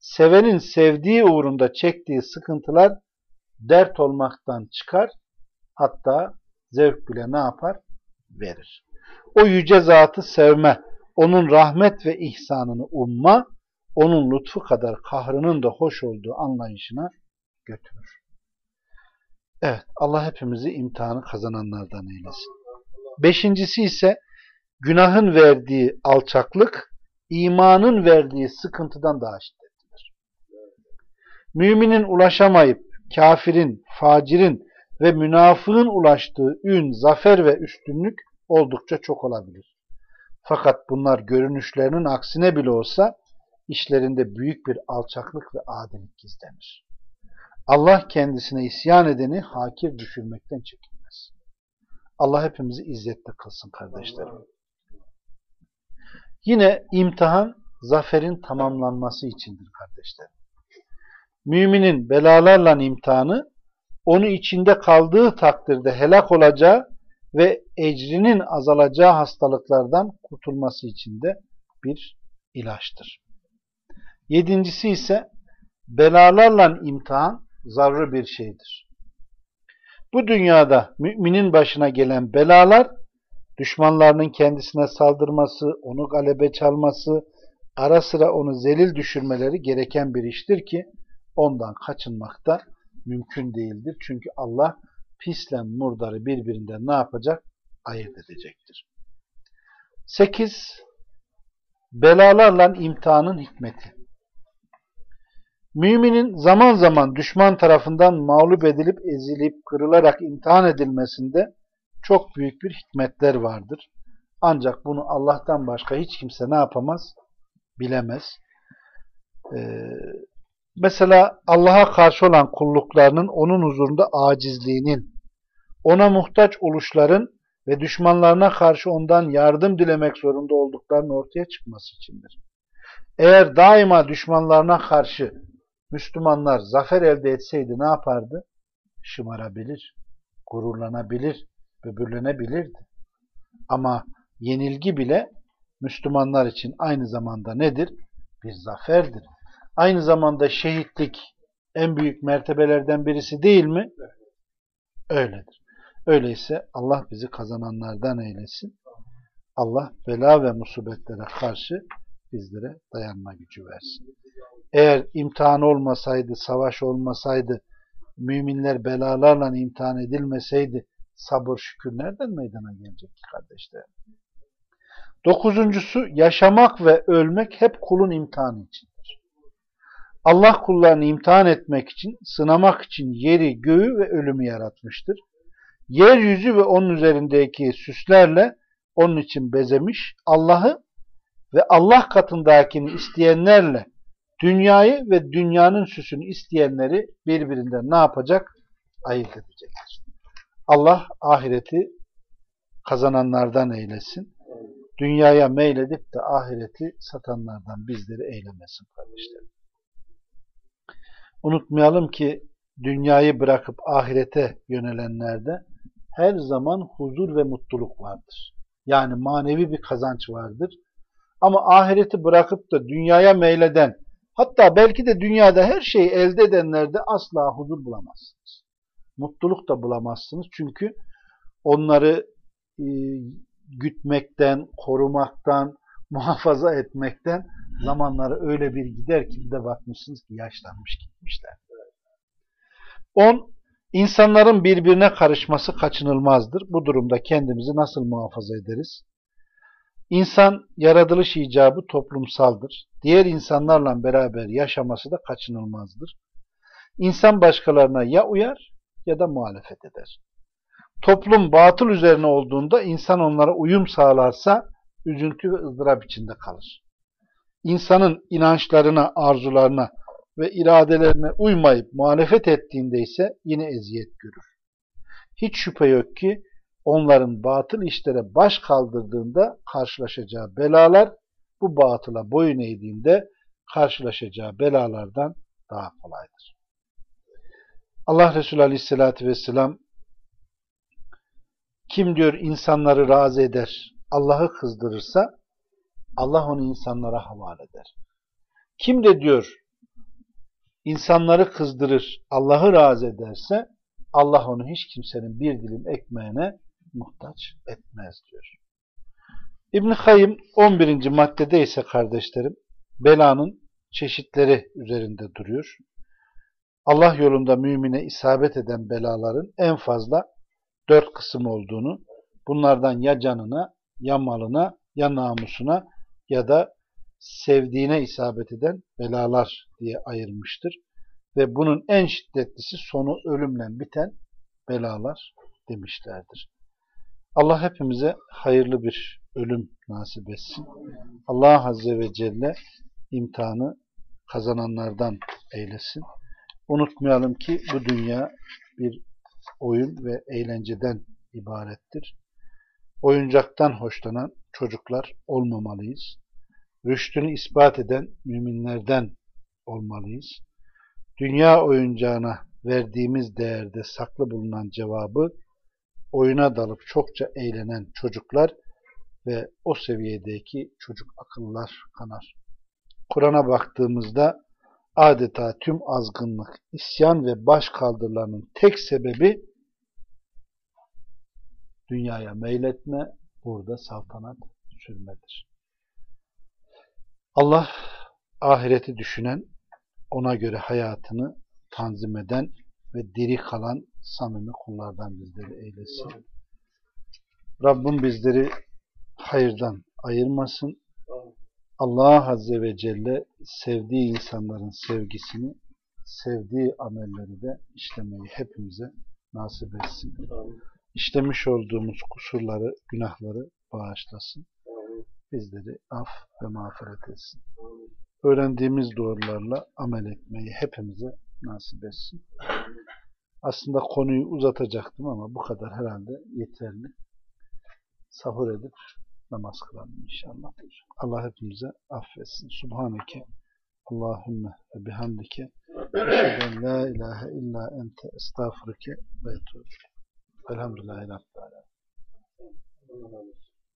sevenin sevdiği uğrunda çektiği sıkıntılar dert olmaktan çıkar, hatta zevk bile ne yapar? Verir. O yüce zatı sevme, onun rahmet ve ihsanını umma, onun lütfu kadar kahrının da hoş olduğu anlayışına götürür. Evet, Allah hepimizi imtihanı kazananlardan eylesin. Beşincisi ise günahın verdiği alçaklık, imanın verdiği sıkıntıdan daha şiddetlidir. Müminin ulaşamayıp kafirin, facirin ve münafığın ulaştığı ün, zafer ve üstünlük oldukça çok olabilir. Fakat bunlar görünüşlerinin aksine bile olsa işlerinde büyük bir alçaklık ve adilik gizlenir. Allah kendisine isyan edeni hakir düşürmekten çekinmez. Allah hepimizi izzette kılsın kardeşlerim. Yine imtihan zaferin tamamlanması içindir kardeşlerim. Müminin belalarla imtihanı onu içinde kaldığı takdirde helak olacağı ve ecrinin azalacağı hastalıklardan kurtulması için de bir ilaçtır. Yedincisi ise belalarla imtihan zarrı bir şeydir. Bu dünyada müminin başına gelen belalar düşmanlarının kendisine saldırması, onu galebe çalması, ara sıra onu zelil düşürmeleri gereken bir iştir ki ondan kaçınmak da mümkün değildir. Çünkü Allah pisle murdarı birbirinden ne yapacak? Ayırt edecektir. 8. Belalarla imtihanın hikmeti. Müminin zaman zaman düşman tarafından mağlup edilip ezilip kırılarak imtihan edilmesinde çok büyük bir hikmetler vardır. Ancak bunu Allah'tan başka hiç kimse ne yapamaz? Bilemez. Ee, mesela Allah'a karşı olan kulluklarının onun huzurunda acizliğinin, ona muhtaç oluşların ve düşmanlarına karşı ondan yardım dilemek zorunda olduklarının ortaya çıkması içindir. Eğer daima düşmanlarına karşı Müslümanlar zafer elde etseydi ne yapardı? Şımarabilir, gururlanabilir, böbürlenebilirdi. Ama yenilgi bile Müslümanlar için aynı zamanda nedir? Bir zaferdir. Aynı zamanda şehitlik en büyük mertebelerden birisi değil mi? Öyledir. Öyleyse Allah bizi kazananlardan eylesin. Allah bela ve musibetlere karşı bizlere dayanma gücü versin. Eğer imtihan olmasaydı, savaş olmasaydı, müminler belalarla imtihan edilmeseydi, sabır şükür nereden meydana gelecek kardeşlerim? Dokuzuncusu, yaşamak ve ölmek hep kulun imtihanı içindir. Allah kullarını imtihan etmek için, sınamak için yeri, göğü ve ölümü yaratmıştır. Yeryüzü ve onun üzerindeki süslerle onun için bezemiş, Allah'ı ve Allah katındakini isteyenlerle dünyayı ve dünyanın süsünü isteyenleri birbirinden ne yapacak? Ayırt edecektir. Allah ahireti kazananlardan eylesin. Dünyaya meyledip de ahireti satanlardan bizleri eylemesin kardeşlerim. Unutmayalım ki dünyayı bırakıp ahirete yönelenlerde her zaman huzur ve mutluluk vardır. Yani manevi bir kazanç vardır. Ama ahireti bırakıp da dünyaya meyleden, hatta belki de dünyada her şeyi elde edenlerde asla huzur bulamazsınız. Mutluluk da bulamazsınız. Çünkü onları e, gütmekten, korumaktan, muhafaza etmekten zamanları öyle bir gider ki bir de bakmışsınız ki yaşlanmış gitmişler. 10. İnsanların birbirine karışması kaçınılmazdır. Bu durumda kendimizi nasıl muhafaza ederiz? İnsan yaratılış icabı toplumsaldır. Diğer insanlarla beraber yaşaması da kaçınılmazdır. İnsan başkalarına ya uyar ya da muhalefet eder. Toplum batıl üzerine olduğunda insan onlara uyum sağlarsa üzüntü ve ızdırap içinde kalır. İnsanın inançlarına, arzularına ve iradelerine uymayıp muhalefet ettiğinde ise yine eziyet görür. Hiç şüphe yok ki onların batıl işlere baş kaldırdığında karşılaşacağı belalar bu batıla boyun eğdiğinde karşılaşacağı belalardan daha kolaydır. Allah Resulü Aleyhisselatü Vesselam kim diyor insanları razı eder, Allah'ı kızdırırsa Allah onu insanlara havale eder. Kim de diyor insanları kızdırır, Allah'ı razı ederse Allah onu hiç kimsenin bir dilim ekmeğine muhtaç etmez diyor. İbn Kayyım 11. maddede ise kardeşlerim belanın çeşitleri üzerinde duruyor. Allah yolunda mümine isabet eden belaların en fazla dört kısım olduğunu, bunlardan ya canına, ya malına, ya namusuna ya da sevdiğine isabet eden belalar diye ayırmıştır. Ve bunun en şiddetlisi sonu ölümle biten belalar demişlerdir. Allah hepimize hayırlı bir ölüm nasip etsin. Allah Azze ve Celle imtihanı kazananlardan eylesin. Unutmayalım ki bu dünya bir oyun ve eğlenceden ibarettir. Oyuncaktan hoşlanan çocuklar olmamalıyız. Rüştünü ispat eden müminlerden olmalıyız. Dünya oyuncağına verdiğimiz değerde saklı bulunan cevabı oyuna dalıp çokça eğlenen çocuklar ve o seviyedeki çocuk akıllar kanar. Kur'an'a baktığımızda adeta tüm azgınlık, isyan ve baş kaldırılarının tek sebebi dünyaya meyletme, burada saltanat sürmedir. Allah ahireti düşünen, ona göre hayatını tanzim eden ve diri kalan samimi kullardan bizleri eylesin. Rabbim bizleri hayırdan ayırmasın. Allah Azze ve Celle sevdiği insanların sevgisini, sevdiği amelleri de işlemeyi hepimize nasip etsin. İşlemiş olduğumuz kusurları, günahları bağışlasın. Bizleri af ve mağfiret etsin. Öğrendiğimiz doğrularla amel etmeyi hepimize nasip etsin. Aslında konuyu uzatacaktım ama bu kadar herhalde yeterli. Sahur edip namaz kılalım inşallah. Allah hepimize affetsin. Subhaneke Allahümme ve bihamdike eşheden la ilahe illa ente estağfurike ve etûbü. Elhamdülillahi Rabbil Alemin.